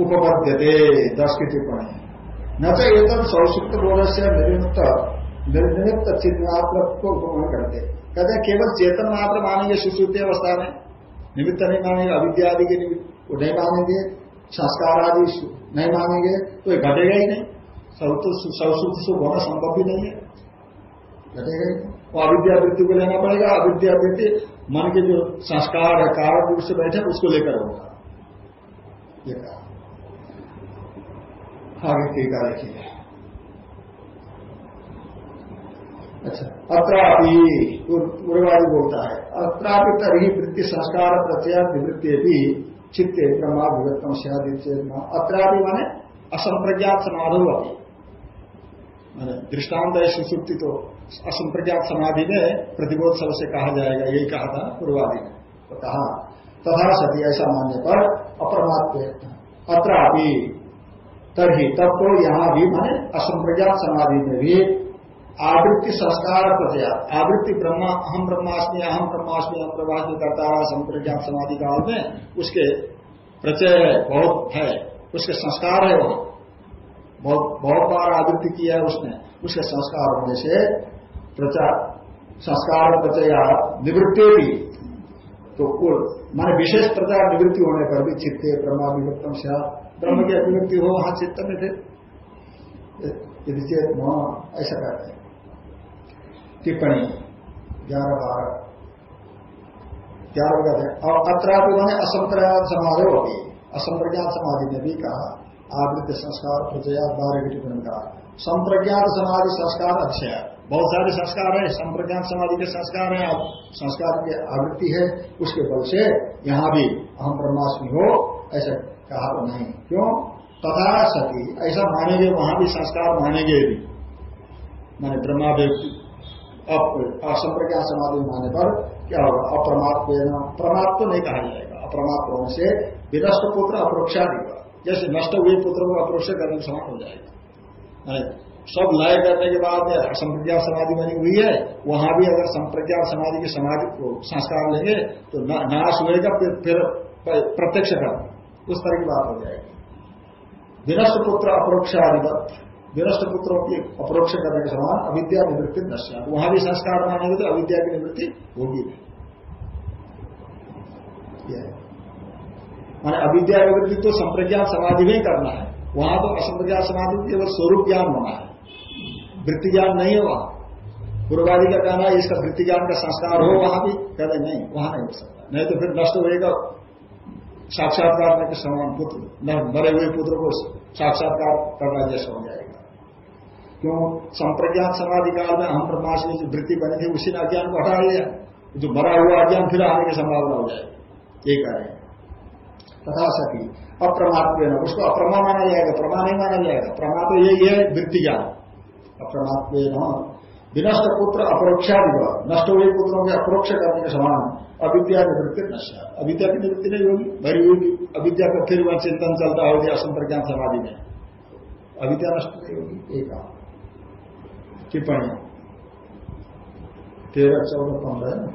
उपपद्यते दस की टिप्पणी न तो एक सौसुप्त बोध से निर्मित निर्निमित चिन्मात्र को ग्रहण करते कहते हैं केवल चेतन मात्र मानेंगे सुश्रुति अवस्था में निमित्त नहीं मानेंगे अविद्या आदि के निमित्त नहीं मानेंगे। संस्कार आदि नहीं मानेंगे। तो ये घटेगा ही नहीं। सौसुप्त सुख होना संभव भी नहीं है। घटेगा ही वो अविद्यावृत्ति को लेना पड़ेगा। अविद्यावृत्ति मन के जो संस्कार है कारण रूप से बैठे, उसको लेकर होगा। ये कहा। आगे टीका देखिए अच्छा अत्रापि पूर्वादि बोलता है, अत्रापि तरी वृत्ति संस्कार प्रत्यय निवृत्ति भी चित्ते ब्रह्मा विवत्तम सियादित्य अत्रापि माने असंप्रज्ञात समाधो अभी मैंने दृष्टांत है सुसुप्ति तो असंप्रज्ञात समाधि में प्रतिबोध से कहा जाएगा, यही कहा था पूर्वादि ने। तो कहा, तथा सती ऐसा मानने पर अप्रमाद अत्रापि तभी तब तो यहाँ भी माने असंप्रज्ञात समाधि में भी आवृत्ति संस्कार प्रत्यय, आवृत्ति ब्रह्मा अहम ब्रह्मास्मि अहम ब्रह्मास्मि अहम ब्रह्मास्मि करता रहा संप्रज्ञात समाधि काल में, उसके प्रत्यय बहुत है, उसके संस्कार है वहाँ। बहुत बहुत बार आवृत्ति किया है उसने, उसके संस्कार होने से प्रचार संस्कार प्रचय निवृत्ति भी तो कुल, माने विशेष प्रचार निवृत्ति होने पर भी चित्ते ब्रह्मा विभक्तम से ब्रह्म की अभिव्यक्ति हो वहाँ चित्त में थे। यदि चेत वहाँ ऐसा कहते हैं। टिप्पणी, ग्यारह बारह। ग्यारह कहते हैं और अत्रापि मैंने असंप्रज्ञात समाधि होगी। असंप्रज्ञात समाधि ने भी कहा आवृत्त संस्कार प्रजया बारह की टिप्पणी कहा। संप्रज्ञात समाधि संस्कार अच्छे है। बहुत सारे संस्कार है। संप्रज्ञात समाधि के संस्कार है। संस्कार की आवृत्ति है। उसके बल से यहाँ भी हम ब्रह्माष्टमी हो ऐसा कहा तो नहीं। क्यों? तथा सती। ऐसा मानेंगे, वहाँ भी संस्कार मानेंगे भी। माने ब्रह्मा असंप्रज्ञा समाधि माने पर क्या होगा? अप्रमात्व प्रमात्व तो नहीं कहा जाएगा। अप्रमात्व होने से विनष्ट पुत्र अप्रोक्षादि जैसे नष्ट हुए पुत्र को अप्रोक्ष करने में समान हो जाएगा। सब लय करने के बाद संप्रज्ञा समाधि बनी हुई है, वहाँ भी अगर संप्रज्ञा समाधि की समाधि को संस्कार लेंगे तो नाश होएगा, फिर फिर प्रत्यक्ष कर उस तरह की बात हो जाएगी। विनष्ट पुत्र अप्रोक्षाधिपत विनष्ट पुत्रों की अप्रोक्ष करने के समान अविद्या निवृत्ति नष्ट वहाँ भी संस्कार मानेंगे तो अविद्या की निवृत्ति होगी माने अविद्या निवृत्ति तो संप्रज्ञात समाधि में करना है। वहाँ तो असंप्रज्ञात समाधि केवल स्वरूप ज्ञान होना है। वृत्ति ज्ञान नहीं है वहाँ। पूर्वादि का कहना है, इसका वृत्ति ज्ञान का संस्कार हो, वहाँ भी कहते नहीं, वहाँ नहीं हो सकता। नहीं तो फिर नष्ट होएगा। साक्षात्कार में समान पुत्र मरे हुए पुत्र को साक्षात्कार करना जैसा हो जाएगा क्यों? संप्रज्ञात समाधि काल में हम प्रमाश में जो वृत्ति बनी थी, उसी ने अज्ञान को हटा लिया। जो मरा हुआ अज्ञान फिर आने की संभावना हो जाएगी। ये हैं। तथा सती अप्रमात्व उसको अप्रमा माना जाएगा, प्रमा नहीं माना जाएगा। प्रमा तो यही है वृत्ति ज्ञान। अप्रमात्व विनष्ट पुत्र अपरोक्षा नष्ट हुए पुत्रों के अपरोक्ष करने के समान। अविद्या निवृत्ति नशा। अविद्या की निवृत्ति नहीं होगी, भरी हुई अविद्या का फिर वह चिंतन चलता हो होगी असंप्रज्ञान समाधि में। अविद्या नष्ट नहीं होगी, एक टिप्पणी। तेरह, चौदह, पंद्रह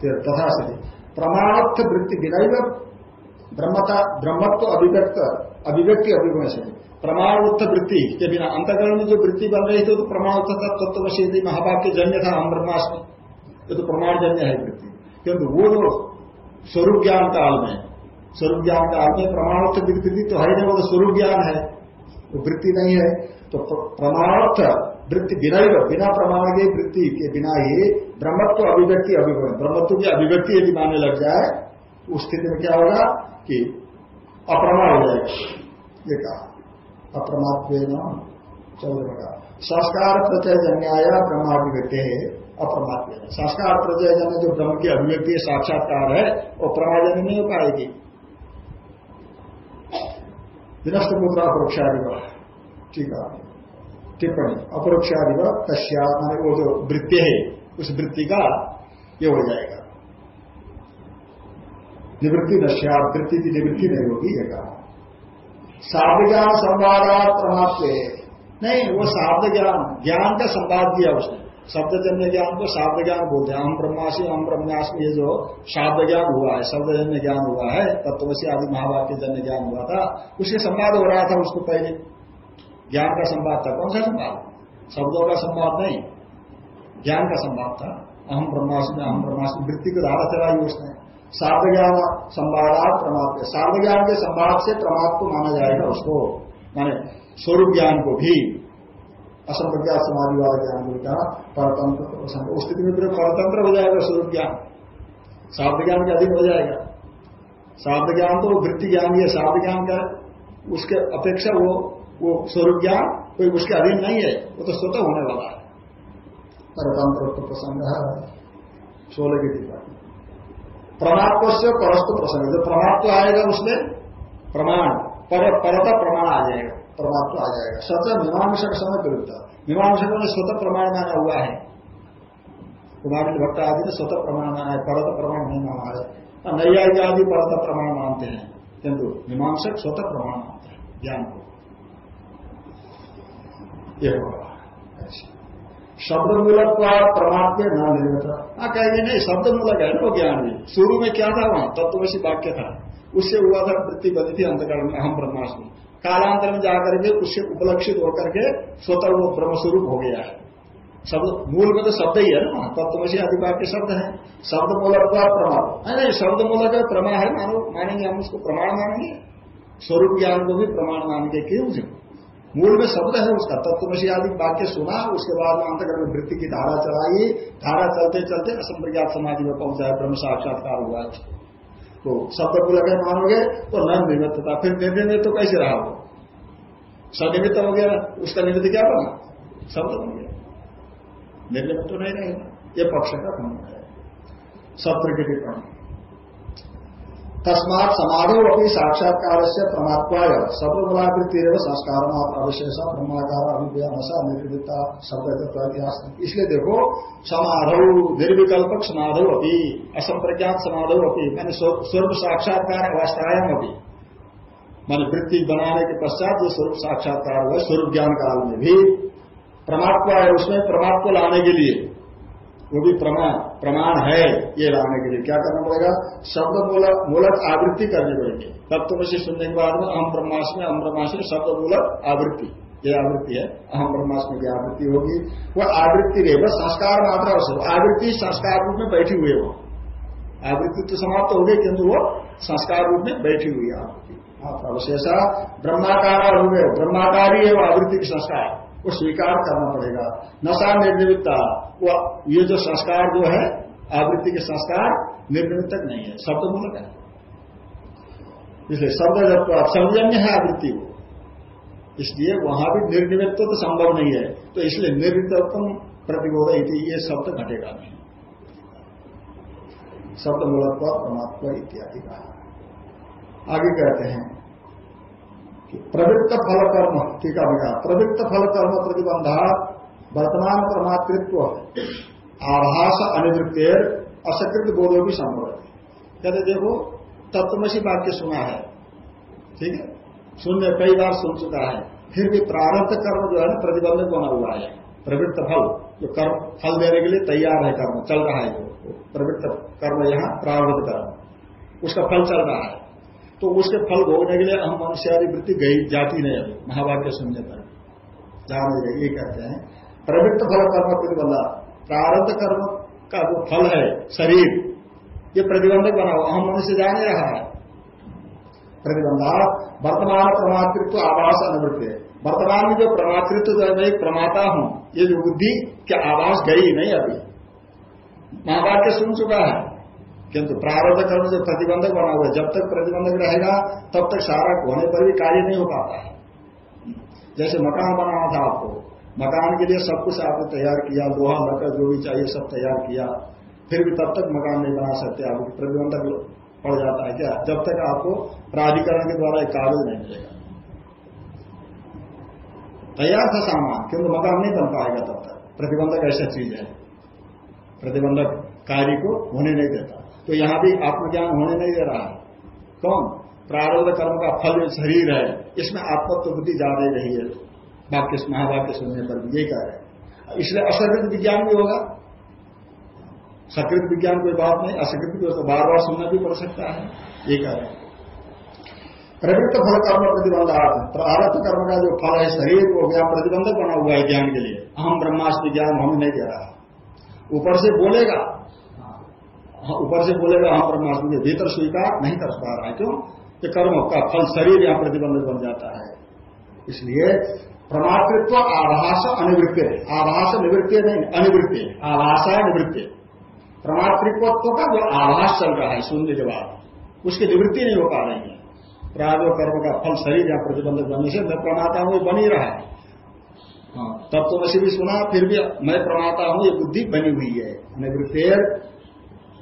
तेरह तथा सती प्रमाणत्व वृत्ति विनय ब्रह्मता, ब्रह्मत्व अभिव्यक्त, अभिव्यक्ति अभिगम से। प्रमाणोत्थ वृत्ति के बिना अंतकरण में जो वृत्ति बन रही थी तो प्रमाणोत्थ तत्वशीति महावाक्य जन्य था हम ब्रह्मास्म ये तो प्रमाणजन्य है वृत्ति किंतु वो जो स्वरूप ज्ञान काल में स्वरूप ज्ञान काल में प्रमाणोत्थ वृत्ति तो है वो तो स्वरूप ज्ञान है। वो वृत्ति नहीं है। तो प्रमाणोत्थ वृत्ति बिना ही, बिना प्रमाण के वृत्ति के बिना ही ब्रह्मत्व अभिव्यक्ति अभिगम ब्रह्मत्व की अभिव्यक्ति यदि मानने लग जाए, उस स्थिति में क्या होगा कि अप्रमा हो जाएगा। ये कहा। अप्रमात्व चौदह का संस्कार प्रत्यय जन्याय ब्रह्माभिव्यक्ति। अप्रमात्व संस्कार प्रत्यय जन्य जो ब्रह्म की अभिव्यक्ति साक्षात्कार है, वो प्रमाजन नहीं हो पाएगी। विनष्ट पुत्र अपरोक्षादि ठीक है। टिप्पणी। अपरोक्षादि व कश्या माने वो जो वृत्ति है, उस वृत्ति का ये हो जाएगा। निवृत्ति नश्या वृत्ति की निवृत्ति नहीं होगी, ये कहा। शाब्द ज्ञान संवादात नहीं, वो शाब्द ज्ञान ज्ञान का संवाद दिया उसने शब्दजन्य ज्ञान को शाब्द ज्ञान बोलते हैं। हम ब्रह्मासी हम ब्रह्मासी ये जो शाब्द ज्ञान हुआ है शब्दजन्य ज्ञान हुआ है तत्वसी आदि महावाक्य जन्य ज्ञान हुआ था उसके संवाद हो रहा था उसको पहले। ज्ञान का संवाद था। कौन सा संवाद? शब्दों का संवाद नहीं। ज्ञान का संवाद था। अहम ब्रह्मास्मि अहम ब्रह्मास्मि वृत्ति को धारा चलाई उसने। शाब्द ज्ञान संवादात प्रमाद शाब्द ज्ञान के संवाद से प्रमाद को माना जाएगा उसको। माने स्वरूप ज्ञान को भी। असंप्रज्ञात समाधि वाला ज्ञान कहा परतंत्र उस स्थिति में फिर परतंत्र हो जाएगा, स्वरूप ज्ञान। शाब्द ज्ञान के अधिक हो जाएगा। शाब्द ज्ञान तो वृत्ति ज्ञान ये शाब्द ज्ञान का उसके अपेक्षा वो वो स्वरूप ज्ञान कोई उसके अधीन नहीं है, वो तो स्वतः होने वाला है। परतंत्र तो प्रसंग है। सोलह की टिप्पणी प्रमात्व से परस्त प्रसंग। जो प्रमात्व आएगा उसमें, प्रमाण, पर परता प्रमाण आ जाएगा। परमात्मा आ जाएगा। सच मीमांसा का समय विरुद्ध मीमांसक ने स्वतः प्रमाण माना हुआ है। कुमारी भट्ट आदि ने स्वतः प्रमाण माना है। परत प्रमाण नहीं माना है। नैयायिक आदि परत प्रमाण मानते हैं। किंतु मीमांसक स्वतः प्रमाण मानते हैं। ज्ञान को। यह शब्द मूलक परमात्मा न निर्मित हाँ कहेंगे, नहीं शब्द मूलक है वो ज्ञान भी। शुरू में क्या था वहाँ? तत्वशी वाक्य था। उससे हुआ था वृत्ति बनी थी अंतकरण में हम ब्रह्मास्मि। कालांतर में जाकर के उससे उपलक्षित होकर के स्वतः वो ब्रह्मस्वरूप हो गया है। शब्द, मूल में तो शब्द ही है ना तत्वशी अधिकार के शब्द है। शब्द मूलक का प्रमाण। है नहीं शब्द मूलक प्रमाण है, मानो, मानेंगे हम उसको प्रमाण मानेंगे? स्वरूप ज्ञान को भी प्रमाण मानेंगे क्यों मूल में शब्द है उसका, तत्वमसी आदि वाक्य सुना, उसके बाद में वृत्ति की धारा चलाई। धारा चलते चलते असंप्रज्ञात समाधि में पहुँचा है, ब्रह्म साक्षात्कार हुआ तो शब्द को लगे मानोगे? तो न निमित्तता फिर निर्निमित्त तो कैसे रहा वो? सनिमित्त हो गया। उसका निमित्त क्या बना? शब्द बन गया। निर्निमित्त तो नहीं रहेगा। ये पक्ष का भ्रम है। सब की टिप्पणी तस्मात समाधो अपनी साक्षात्कार से परमात्मा शब्दमूलावृत्ति संस्कार अवशेषा ब्रह्माकार अभिव्यासा निर्विता शब्द इसलिए देखो, समाधो निर्विकल्पक समाधो अपनी असंप्रज्ञात समाधो अपनी मैंने स्वरूप साक्षात्कार अवस्थाएँ अभी मान वृत्ति बनाने के पश्चात जो स्वरूप साक्षात्कार हुआ स्वरूप ज्ञान काल में भी, परमात्मा है उसमें, परमात्मा लाने के लिए। वो भी प्रमाण प्रमाण है ये लाने के लिए। क्या करना पड़ेगा? शब्द मूलक आवृत्ति करनी पड़ेगी। तत्व से सुनने के बाद में अहम ब्रह्मास्म अहम ब्रह्मास्म, शब्द मूलक आवृत्ति। ये आवृत्ति है, अहम ब्रह्मास्म की आवृत्ति होगी। वो आवृत्ति रहे बस संस्कार मात्रा अवसर। आवृत्ति संस्कार रूप में बैठी हुई है वो। आवृत्ति तो समाप्त हो गई, किंतु वो संस्कार रूप में बैठी हुई है आवृत्ति। अवशेषा ब्रह्माकार ब्रह्माकारी है वो आवृत्ति की संस्कार। वो स्वीकार करना पड़ेगा। नशा निर्निमित्ता। वो ये जो संस्कार जो है, आवृत्ति के संस्कार निर्निमित्तक नहीं है, शब्द मूलक है। इसलिए शब्द जब संयम्य है आवृत्ति वो इसलिए वहाँ भी निर्निमित्व तो संभव नहीं है। तो इसलिए निर्वित्व प्रतिबोध ये शब्द घटेगा नहीं। शब्द मूलत्व परमात्मा इत्यादि का। आगे कहते हैं कि प्रवृत्त फल कर्म टीका भी प्रवृत्त फल कर्म वर्तमान परमातृत्व आभास अनिवृत्ति असकृत बोधो भी संभव है कहते, देखो, तत्वमसी वाक्य सुना है। ठीक है? सुनने कई बार सुन चुका है। फिर भी प्रारब्ध कर्म जो है ना प्रतिबंधक बना हुआ है। प्रवृत्त फल, जो कर्म, फल देने के लिए तैयार है कर्म, चल रहा है प्रवृत्त कर्म यहाँ प्रारब्ध कर्म। उसका फल चल रहा है। तो उसके फल भोगने के लिए हम मनुष्य वृत्ति गई, जाती नहीं अभी महावाक्य सुनने पर। जा नहीं ये कहते हैं प्रवृत्त फल कर्म प्रतिबंधा प्रारब्ध कर्म का जो फल है, शरीर, ये प्रतिबंधक बना हुआ हम मनुष्य जा नहीं रहा है। प्रतिबंधा, वर्तमान प्रमातृत्व आवास अनुवृत्ति वर्तमान में जो प्रमातृत्व जो है, मैं प्रमाता हूँ, ये जो बुद्धि के आवास गई नहीं अभी। महावाक्य सुन चुका है, किंतु प्रारब्ध कर्म जो प्रतिबंधक बना हुआ है, जब तक प्रतिबंधक रहेगा, तब तक सारा होने पर भी कार्य नहीं हो पाता है। जैसे मकान बनाना था आपको मकान के लिए सब कुछ आपने तैयार किया, लोहा लकड़ जो भी चाहिए सब तैयार किया। फिर भी तब तक मकान नहीं बना सकते आपको प्रतिबंधक पड़ जाता है क्या? जब तक आपको प्राधिकरण के द्वारा एक कागज़ नहीं मिलेगा। तैयार था सामान, किंतु मकान नहीं बन पाएगा तब तक। प्रतिबंधक ऐसा चीज़ है। प्रतिबंधक कार्य को होने नहीं देता। तो यहाँ भी आत्मज्ञान होने नहीं दे रहा है। कौन? प्रारंभ कर्म का फल शरीर है। इसमें आत्मत्व बुद्धि जा रही है। वाक्य महावाक्य सुनने पर भी यही कह रहे हैं। इसलिए असकृत विज्ञान भी होगा। सकृत विज्ञान कोई बात नहीं असकृत भी तो बार बार सुनना भी पड़ सकता है ये कह रहे हैं। प्रवृत्त फल कर्म प्रतिबंधार्थ प्रारब्ध कर्म का जो फल है शरीर को गया प्रतिबंधक बना हुआ है ज्ञान के लिए? अहम ब्रह्मास्त्र ज्ञान हमें नहीं दे रहा। ऊपर से बोलेगा। हाँ, ऊपर से बोलेगा हम ब्रह्मास्त्र के भीतर स्वीकार नहीं कर पा रहा है। क्यों? कि कर्म का फल शरीर यहाँ प्रतिबंधित बन जाता है। इसलिए प्रमातृत्व आभास अनिवृत्ति आभास निवृत्ति नहीं अनिवृत्ति आभाषा निवृत्ति प्रमातृत्व का जो आभास चल रहा है सुनने के बाद उसकी निवृत्ति नहीं हो पा रही है। प्राग कर्म का फल शरीर या प्रतिबंधित बनने से मैं प्रमाता हूँ बनी रहा है। हाँ, तब तो वैसे भी सुना फिर भी मैं प्रमाता हूँ ये बुद्धि बनी हुई है। अनिवृत्ति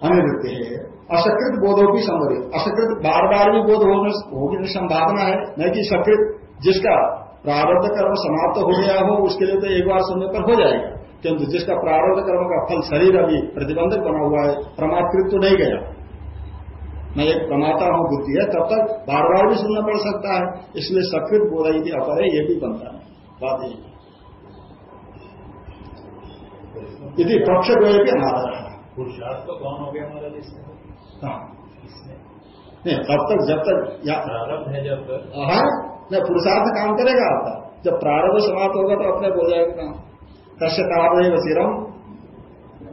अनिवृत्ति है। असकृत बोधों की संबंधित असकृत बार बार भी बोध होने होगी संभावना है। न कि सकृत जिसका प्रारब्ध कर्म समाप्त हो गया हो उसके लिए तो एक बार सुनने पर हो जाएगा। किंतु जिसका प्रारब्ध कर्म का फल शरीर अभी प्रतिबंधक बना हुआ है प्रमातृत्व तो नहीं गया। मैं एक प्रमाता हूँ बुद्धि है तब तक बार बार भी सुनना पड़ सकता है। इसलिए सकृत बोध की अपर है ये भी बनता है। बात यही यदि पक्ष द्वय भी अनादर है। पुरुषार्थ तो कौन हो गया हमारा हाँ। नहीं तब तक जब तक या प्रारब्ध है जब हाँ। नहीं पुरुषार्थ काम करेगा आपका। जब प्रारंभ समाप्त होगा तो अपने बोल जाएगा काम कश्य तारव सिरम,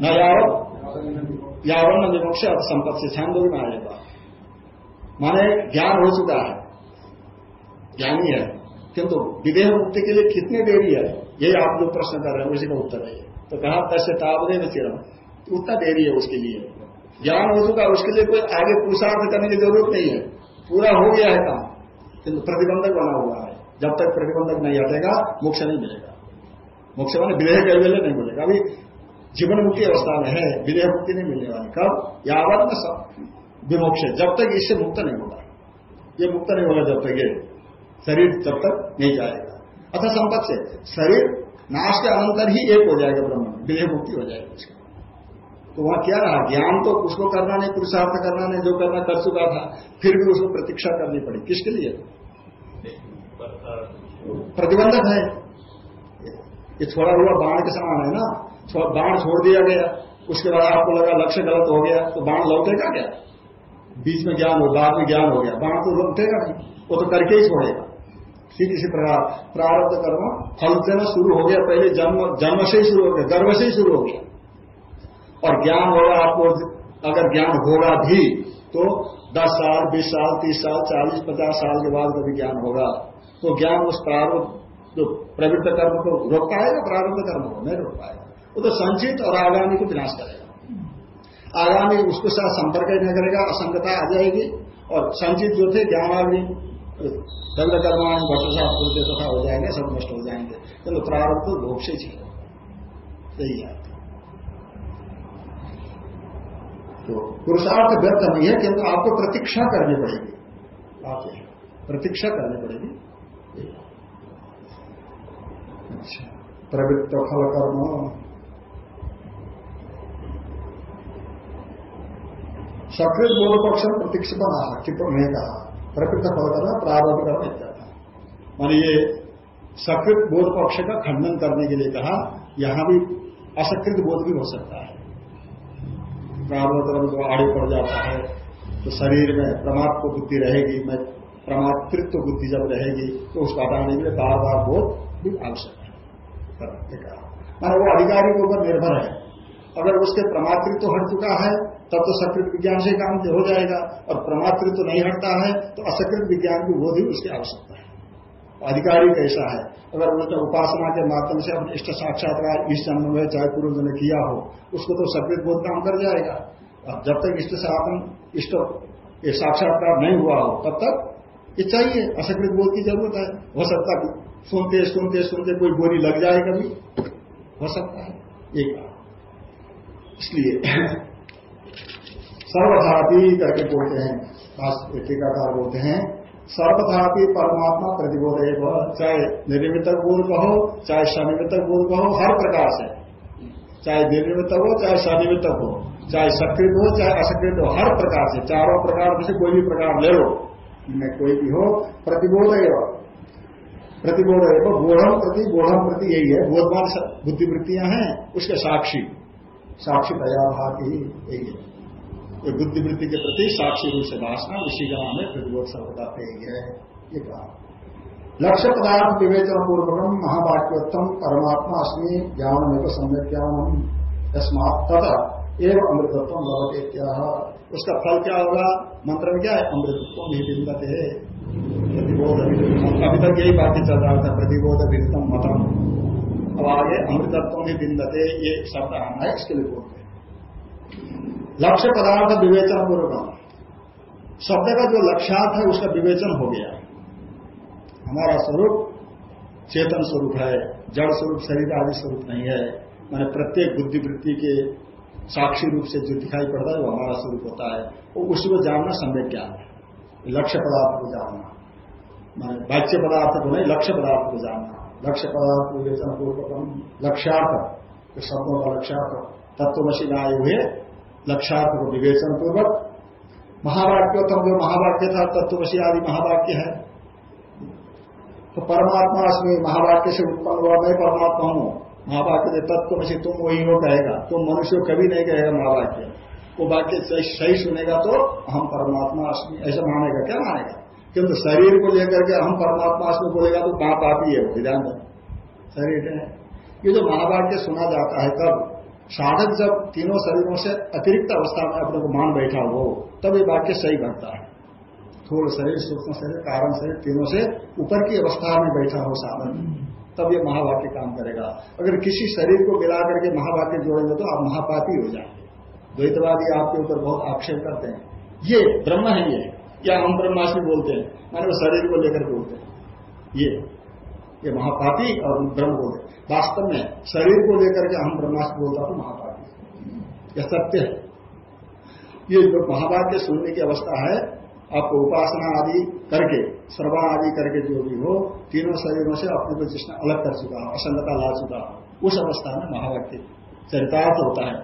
न यावत यावन न विमोक्ष संपत्ति से छान में आएगा माने ज्ञान हो चुका है। ज्ञानी है। किंतु विदेह मुक्ति के लिए कितनी देरी है? यही आप जो प्रश्न कर रहे हैं, उसी का उत्तर है तो कहा, कश्य तावदेव चिरम उतना देरी है उसके लिए। ज्ञान हो चुका उसके लिए कोई आगे पुरुषार्थ करने की ज़रूरत नहीं है। पूरा हो गया है काम। किंतु प्रतिबंधक बना हुआ है। जब तक प्रतिबंधक नहीं हटेगा, मोक्ष नहीं मिलेगा। मोक्ष माने विदेह कैवल्य नहीं मिलेगा। अभी जीवन मुक्ति अवस्था में है, विदेह मुक्ति नहीं मिलने वाली कब? यावत में विमोक्ष जब तक इससे मुक्त नहीं होगा। ये मुक्त नहीं होगा जब तक ये शरीर जब तक नहीं जाएगा। अथा संपत्त से शरीर नाश के अनंतर ही एक हो जाएगा ब्रह्म। विदेह मुक्ति हो जाएगी उसकी तो वहाँ क्या रहा? ज्ञान तो उसको करना नहीं, पुरुषार्थ करना नहीं, जो करना कर चुका था, फिर भी उसको प्रतीक्षा करनी पड़ी। किसके लिए? प्रतिबंधक है। ये छोड़ा हुआ बाण के समान है ना? बाण छोड़ दिया गया। उसके बाद आपको लगा लक्ष्य गलत हो गया तो बाण लौटेगा क्या? बीच में ज्ञान हो, बाद में ज्ञान हो गया। बाण तो लौटेगा नहीं, वो तो करके ही छोड़ेगा। सीधी सी प्रकार प्रारब्ध कर्म, फल देना शुरू हो गया, पहले जन्म जन्म से ही शुरू हो गया, गर्भ से ही शुरू हो गया। और ज्ञान होगा आपको अगर ज्ञान होगा भी तो 10 साल 20 साल 30 साल 40 50 साल के बाद कभी ज्ञान होगा। तो ज्ञान उस प्रारंभ जो प्रवृत्त कर्म को रोक पाएगा प्रारंभ कर्म को नहीं रोक पाएगा वो तो संचित और आगामी को विनाश करेगा। आगामी उसके साथ संपर्क नहीं करेगा, असंगता आ जाएगी और संचित जो थे ज्ञान आदमी दंड कर्मान भट्ट तथा हो जाएँगे, सब नष्ट हो जाएँगे। किंतु प्रारंभ तो भोग से यही है। तो पुरुषार्थ व्यर्थ नहीं है, किंतु आपको प्रतीक्षा करनी पड़ेगी। आप प्रतीक्षा करनी पड़ेगी। अच्छा। प्रवृत्त फल कर्म। सकृत बोध पक्ष में प्रतीक्षा बना टिप्पणी कहा। प्रवृत्त फल कर्म प्रारंभ करना इत्यादि। मान ये सकृत बोध पक्ष का खंडन करने के लिए कहा, यहाँ भी असकृत बोध भी हो सकता है। प्रारंभ कर्म जो आड़े पड़ जाता है तो शरीर में प्रमाद को बुद्धि रहेगी, मैं प्रमातृत्व बुद्धि जब रहेगी तो उसको हटाने के लिए बार बार बोध भी आवश्यक है। माना वो अधिकारी के ऊपर निर्भर है। अगर उसके प्रमातृत्व हट चुका है, तब तो सकृत विज्ञान से काम हो जाएगा। और प्रमातृत्व नहीं हटता है तो असकृत विज्ञान की बोध ही उसकी आवश्यकता है। अधिकारी कैसा है? अगर उसने उपासना के माध्यम से अपने इष्ट साक्षात्कार इस जन्म में चाहे पूर्व ने किया हो, उसको तो सकृत बोध काम कर जाएगा। अब जब तक इष्ट साधन इष्ट साक्षात्कार नहीं हुआ हो, तब तक ये चाहिए असकृत बोध की ज़रूरत है। हो सकता है सुनते सुनते सुनते कोई बोली लग जाए कभी। हो सकता है, एक इसलिए सर्वधापी करके बोलते हैं टीकाकार बोलते हैं सर्वथा भी परमात्मा प्रतिबोध चाहे निर्मित बोध हो चाहे सनिमित बोध हो हर प्रकार से। चाहे निर्मित हो चाहे सनिमित हो चाहे सकृत हो चाहे असकृत हो हर प्रकार से। चारों प्रकार से कोई भी प्रकार ले लो। इनमें कोई भी हो प्रतिबोध प्रतिबोध बोधम प्रति बोधम प्रति यही है। बोधवान बुद्धिवृत्तियाँ हैं, उसके साक्षी। साक्षी दयाभाती यही है। ये बुद्धिवृत्ति के प्रति साक्षी रूप से भाषण उसी का नाम है प्रतिबोध सर्वदा यही है, ये कहा। लक्ष्य पदार्थ विवेचन पूर्वकम महावाक्योत्तम परमात्मा अस्मी ज्ञान में सम्यक ज्ञान यस्मात तथा एवं अमृतत्व भवते क्या उसका फल क्या होगा? मंत्र में क्या है? अमृतत्व ही बिंदत है प्रतिबोध अभी तक यही बातें चल रहा था, प्रतिबोध विरुद्धम मतम। अब आगे, अमृतत्व ही बिंदते ये शब्द आना है, इसके लिए बोलते लक्ष्य पदार्थ विवेचन पूर्वक शब्द का जो लक्ष्यार्थ है, उसका विवेचन हो गया। हमारा स्वरूप चेतन स्वरूप है, जड़ स्वरूप, शरीर आदि स्वरूप नहीं है। मैंने प्रत्येक बुद्धिवृत्ति के साक्षी रूप से जो दिखाई पड़ता है, वो हमारा स्वरूप होता है। वो उसी को जानना सम्यक ज्ञान है। लक्ष्य पदार्थ को जानना। मान वाच्य पदार्थ को नहीं, लक्ष्य पदार्थ को जानना। लक्ष्य पदार्थ विवेचन पूर्वक लक्ष्यार्थ शब्दों का लक्ष्यार्थ, तत्वमसी आए हुए लक्ष्यार्थ को विवेचन पूर्वक महावाक्योत्तम जो महावाक्य था तत्वशी आदि महावाक्य है। तो परमात्मा इसमें महावाक्य से उत्पन्न हुआ, मैं परमात्मा हूँ। महावाक्य में से तुम वही हो कहेगा। तुम मनुष्य कभी नहीं कहेगा महावाक्य। वो वाक्य सही सुनेगा तो हम परमात्मा अश्मी ऐसा मानेगा। क्या मानेगा? किंतु शरीर को लेकर के हम परमात्मा अस्मी बोलेगा तो कहाँ पापी है विधान शरीर है। ये जो महावाक्य सुना जाता है तब साधक जब तीनों शरीरों से अतिरिक्त अवस्था में अपने को मान बैठा हो, तब ये वाक्य सही बनता है। थोड़ा शरीर, सूक्ष्म शरीर, कारण शरीर तीनों से ऊपर की अवस्था में बैठा हो साधन तब ये महावाक्य काम करेगा। अगर किसी शरीर को मिला करके महावाक्य जोड़ेंगे तो आप महापापी हो जाएँगे। द्वैतवादी आपके ऊपर बहुत आक्षेप करते हैं। ये ब्रह्म है ये, या हम ब्रह्माष्टमी बोलते हैं, माने वो शरीर को लेकर बोलते हैं। ये। ये महापापी और ब्रह्म बोलते वास्तव में शरीर को लेकर के हम ब्रह्माष्टमी बोलता तो महापापी। यह सत्य है। ये जो महावाक्य सुनने की अवस्था है, आपको उपासना आदि करके श्रवण आदि करके जो भी हो, तीनों शरीरों से अपने को जिसने अलग कर चुका हो, असंगता ला चुका उस अवस्था में महावाक्य चरितार्थ होता है।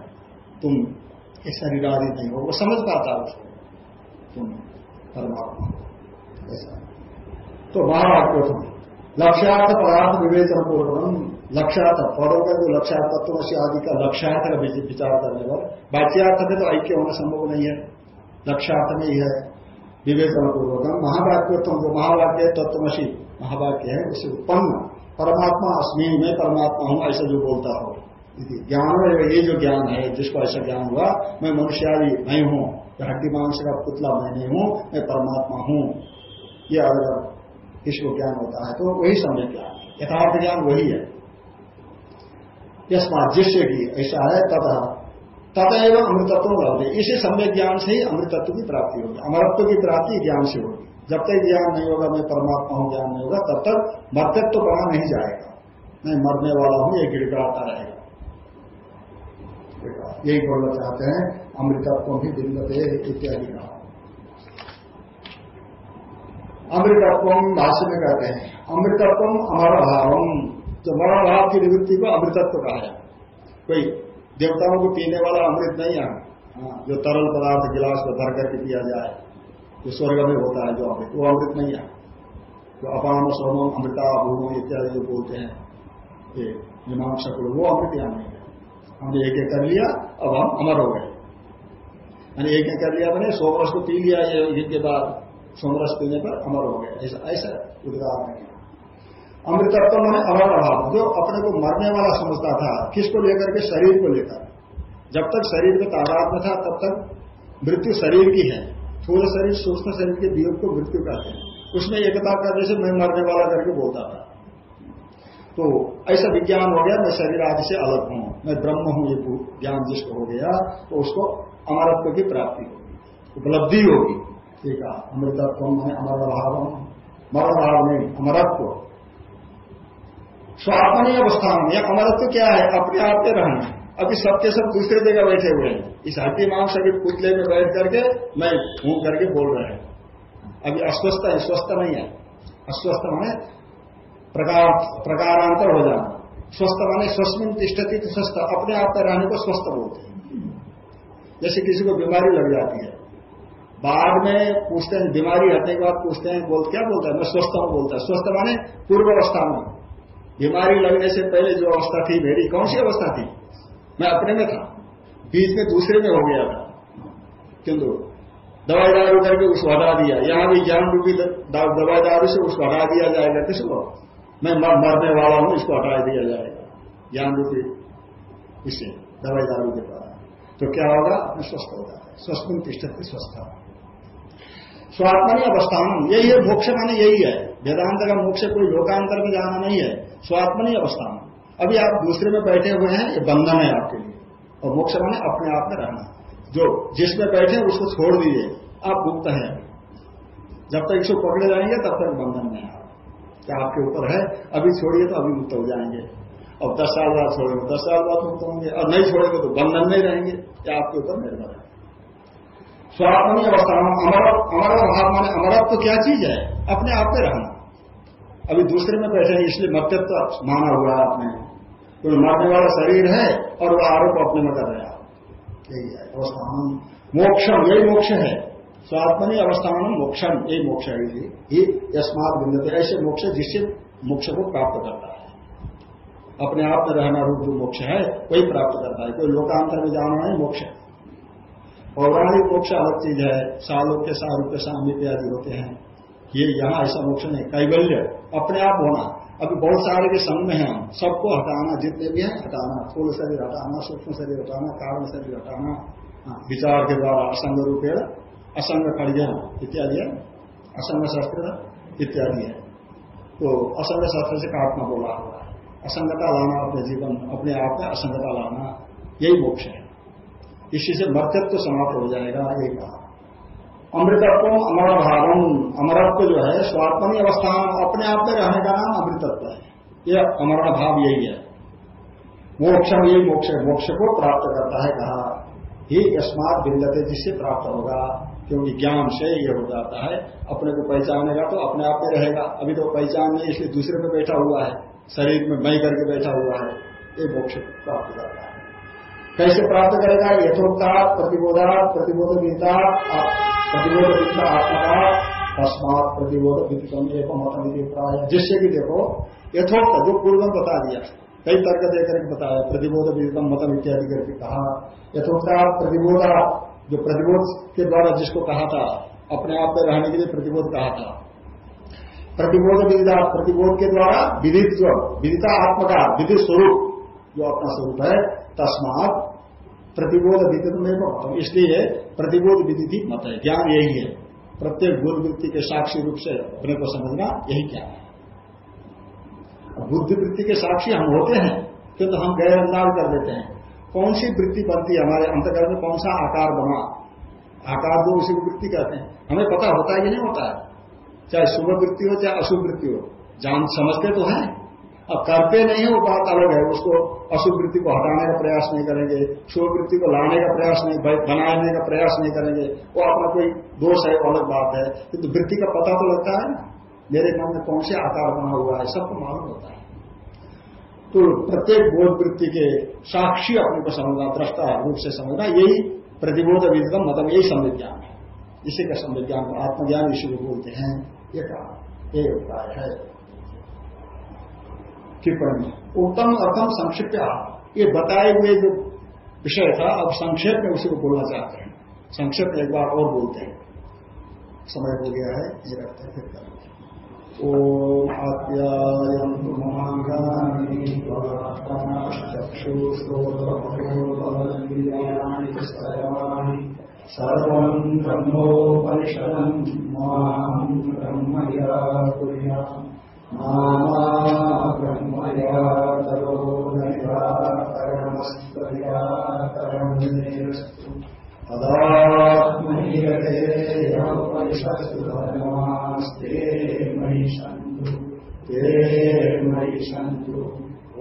तुम ये शरीर आदि नहीं हो, वो समझ पाता है उसको। तुम परमात्मा ऐसा। तो महावाक्य तुम लक्ष्यार्थ पदार्थ विवेचन पूर्वक लक्ष्यार्थ पदों का जो लक्ष्यार्थ तत्व से आदि का लक्ष्यार्थ का विचार करने पर बाच्यार्थ में तो ऐक्य होना संभव नहीं है लक्ष्यार्थ में ही है विवेचन पूर्वक महावाक्योत्तम जो महावाक्य तत्वमसी महावाक्य है उसे उत्पन्न। परमात्मा अस्मी, में परमात्मा हूँ, ऐसा जो बोलता हो। ज्ञान ये जो ज्ञान है, जिसको ऐसा ज्ञान हुआ, मैं मनुष्यादि नहीं हूँ। हड्डी मांस का पुतला मैं नहीं हूँ, मैं परमात्मा हूँ। ये अगर किसको ज्ञान होता है तो वही समय ज्ञान यथार्थ ज्ञान वही है। यस्मा जिससे की ऐसा है तथा तथा एवं अमृतत्व लभते। इसी सम्य ज्ञान से ही अमृतत्व की प्राप्ति होगी अमरत्व की प्राप्ति ज्ञान से होगी जब तक ज्ञान नहीं होगा, मैं परमात्मा हूँ, ज्ञान नहीं होगा, तब तक मर्तत्व तो बना नहीं जाएगा। मैं मरने वाला हूँ, ये गिड़गड़ाता रहेगा। यही बोलना चाहते हैं, अमृतत्व भी बिंदते इत्यादि कहा। अमृतत्व भाष्य में कहते हैं। अमृतत्व अमर भावम जो मरण भाव की निवृत्ति को अमृतत्व कहा है। कोई देवताओं को पीने वाला अमृत नहीं है। हाँ, जो तरल पदार्थ गिलास में भर करके पिया जाए जो स्वर्ग में होता है जो अमृत वो अमृत नहीं है। जो अपाम सोमम अमृता भूमो इत्यादि जो बोलते हैं ये मीमांसक वो अमृत यहाँ नहीं है। हमने एक एक कर लिया अब हम अमर हो गए। मैंने एक एक कर लिया मैंने सोमरस को पी लिया ये के बाद। सोमरस पीने पर अमर हो गया ऐसा ऐसा उदाहरण नहीं अमृतत्व मैंने अमर अभाव जो अपने को मरने वाला समझता था, किसको लेकर के? शरीर को लेकर। जब तक शरीर में तादाद में था, तब तक मृत्यु शरीर की है। थोड़ा शरीर, सूक्ष्म शरीर के वियोग को मृत्यु कहते हैं। उसमें एकता करने से मैं मरने वाला करके बोलता था। तो ऐसा विज्ञान हो गया, मैं शरीर आदि से अलग हूँ। मैं ब्रह्म हूँ, ये ज्ञान जिसको हो गया तो उसको अमरत्व की प्राप्ति होगी, उपलब्धि होगी। ठीक है अमृतत्व में, अमर भाव मरण भाव नहीं अमरत्व। स्वात्मनीय अवस्था में यह अमरत्व क्या है? अपने आप के रहना। अभी सबके सब दूसरे जगह बैठे हुए हैं। इस हड्डी मांस अभी पुतले में बैठ करके, मैं हूँ करके बोल रहे हैं। अभी अस्वस्थ है, स्वस्थ नहीं है। अस्वस्थ माने प्रकार, प्रकारांतर हो जाना। स्वस्थ माने स्वस्मिन तिष्ठती स्वस्थ अपने आप में रहने को स्वस्थ बोलते हैं। जैसे किसी को बीमारी लग जाती है। बाद में पूछते हैं बीमारी हटने के बाद पूछते हैं बोल क्या बोलता है? मैं स्वस्थ हूँ बोलता है। स्वस्थ माने पूर्व अवस्था में। बीमारी लगने से पहले जो अवस्था थी मेरी कौन सी अवस्था थी? मैं अपने में था। बीच में दूसरे में हो गया था। किंतु दवाई दारू करके उसको हटा दिया। यहाँ भी ज्ञान रूपी दवाई दारू से उसको हटा दिया जाएगा। किसको मैं मर, मरने वाला हूँ इसको हटा दिया जाएगा। ज्ञान रूपी इसे दवाई दारू के द्वारा। तो क्या होगा? अपने स्वस्थ हो जाता है। स्वस्थ स्वस्थ स्वात्मनी अवस्थान यही है मोक्ष माने यही है। वेदांत का मोक्ष कोई लोकांतर में जाना नहीं है। स्वात्मनी अवस्थान अभी आप दूसरे में बैठे हुए हैं, ये बंधन है आपके लिए। और मोक्ष माने अपने आप में रहना। जो जिसमें बैठे उसको छोड़ दीजिए। आप मुक्त हैं। जब तक इसको पकड़े जाएँगे, तब तक बंधन में आप। क्या आपके ऊपर है? अभी छोड़िए तो अभी मुक्त हो जाएँगे। और दस साल बाद छोड़ेंगे, दस साल बाद मुक्त होंगे। और नहीं छोड़ेंगे तो बंधन में रहेंगे। क्या आपके ऊपर निर्भर है? स्वात्मी अवस्था अमर अमर भाव माने अमरत्व तो क्या चीज़ है? अपने आप में रहना। अभी दूसरे में बैठे हैं, इसलिए मत्यत्व माना हुआ है आपने। कोई मरने वाला शरीर है और वह आरोप अपने में कर रहे हैं। यही है अवस्थान मोक्षम, यही मोक्ष है। स्वात्मनि अवस्थान मोक्षम, यही मोक्ष है ये। यस्मात बिंदते ऐसे मोक्ष जिससे मोक्ष को प्राप्त करता है। अपने आप में रहना रूप जो मोक्ष है, वही प्राप्त करता है। कोई लोकांतर में जाना नहीं, मोक्ष पौराणिक मोक्ष अलग चीज़ है सालों के सारूप के सामने इत्यादि होते हैं। ये यहाँ ऐसा मोक्ष नहीं कैबल्य अपने आप होना। अभी बहुत सारे के संग में हैं हम सबको हटाना जितने भी हैं हटाना। थोड़ा शरीर हटाना सूक्ष्म शरीर हटाना कारण शरीर हटाना। हाँ, विचार के द्वारा असंग रूपेण असंग खड़िया इत्यादि है। असंग शस्त्र इत्यादि है। तो असंग शस्त्र से काटना बोला हुआ है? असंगता लाना अपने जीवन अपने आप में असंगता लाना यही मोक्ष है। इसी से मर्तत्व समाप्त हो जाएगा, ये कहा। अमृतत्व अमर भावम अमरत्व जो है, स्वात्मनी अवस्थान अपने आप में रहने का नाम अमृतत्व है। यह अमरण भाव यही है। मोक्षम यही मोक्ष मोक्ष को प्राप्त करता है, कहा। ही अस्मात बिंदते जिससे प्राप्त होगा, क्योंकि ज्ञान से यह हो जाता है। अपने को पहचानेगा तो अपने आप में रहेगा। अभी तो पहचान नहीं, इसलिए दूसरे में बैठा हुआ है। शरीर में मई करके बैठा हुआ है। ये मोक्ष प्राप्त करता है। कैसे प्राप्त करेगा? यथोक्ता, प्रतिबोधा प्रतिबोध गीता प्रतिबोध विद्या आत्मा का तस्मात प्रतिबोध विद्युतम एक प्राय। जिससे भी देखो, यथोक्त जो पूर्व बता दिया। कई तर्क देकर बताया प्रतिबोध विदितम मतम इत्यादि करके कहा। यथोक्ता, प्रतिबोधा, जो प्रतिबोध के द्वारा जिसको कहा था, अपने आप में रहने के लिए प्रतिबोध कहा था। प्रतिबोध विदिता प्रतिबोध के द्वारा विदित जो आत्मा का विदित स्वरूप, जो अपना स्वरूप है, तस्मात प्रतिबोध विदित में इसलिए प्रतिबोध विधि मत है ज्ञान यही है। प्रत्येक गुण वृत्ति के साक्षी रूप से अपने को समझना यही क्या है। बुद्धि वृत्ति के साक्षी हम होते हैं किंतु हम गैर अंदाज कर देते हैं। कौन सी वृत्ति बनती है? हमारे अंतर्गत में कौन सा आकार बना? आकार दो उसी को वृत्ति कहते हैं। हमें पता होता है कि नहीं होता है? चाहे शुभ वृत्ति हो चाहे अशुभ वृत्ति हो। जान समझते तो हैं। अब करते नहीं है, वो बात अलग है। उसको अशुभ वृत्ति को हटाने का प्रयास नहीं करेंगे शुभ वृत्ति को लाने का प्रयास नहीं बनाने का प्रयास नहीं करेंगे। वो अपना कोई दोष है, अलग बात है। किंतु वृत्ति का पता तो लगता है ना? मेरे मन में कौन से आकार बना हुआ है, सबको मालूम होता है। तो प्रत्येक बोध वृत्ति के साक्षी अपने को समझना, दृष्टा रूप से समझना, यही प्रतिबोध विधम मतलब यही संविज्ञान है। इसी का संविज्ञान आत्मज्ञान इसी को बोलते हैं। ये कहा उपाय है। टिप्पणी। उत्तम अर्थम संक्षिप्त। ये बताए हुए जो विषय था, अब संक्षेप में उसी को बोलना चाहते हैं। संक्षेप एक बार और बोलते हैं। समय हो गया है, ये रखते हैं, फिर करेंगे ओम आप्यायन्तु ब्रह्मया धर्मास्ते मयि सन्तु ते मयि सन्तु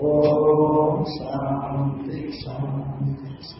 ॐ शान्ति शान्ति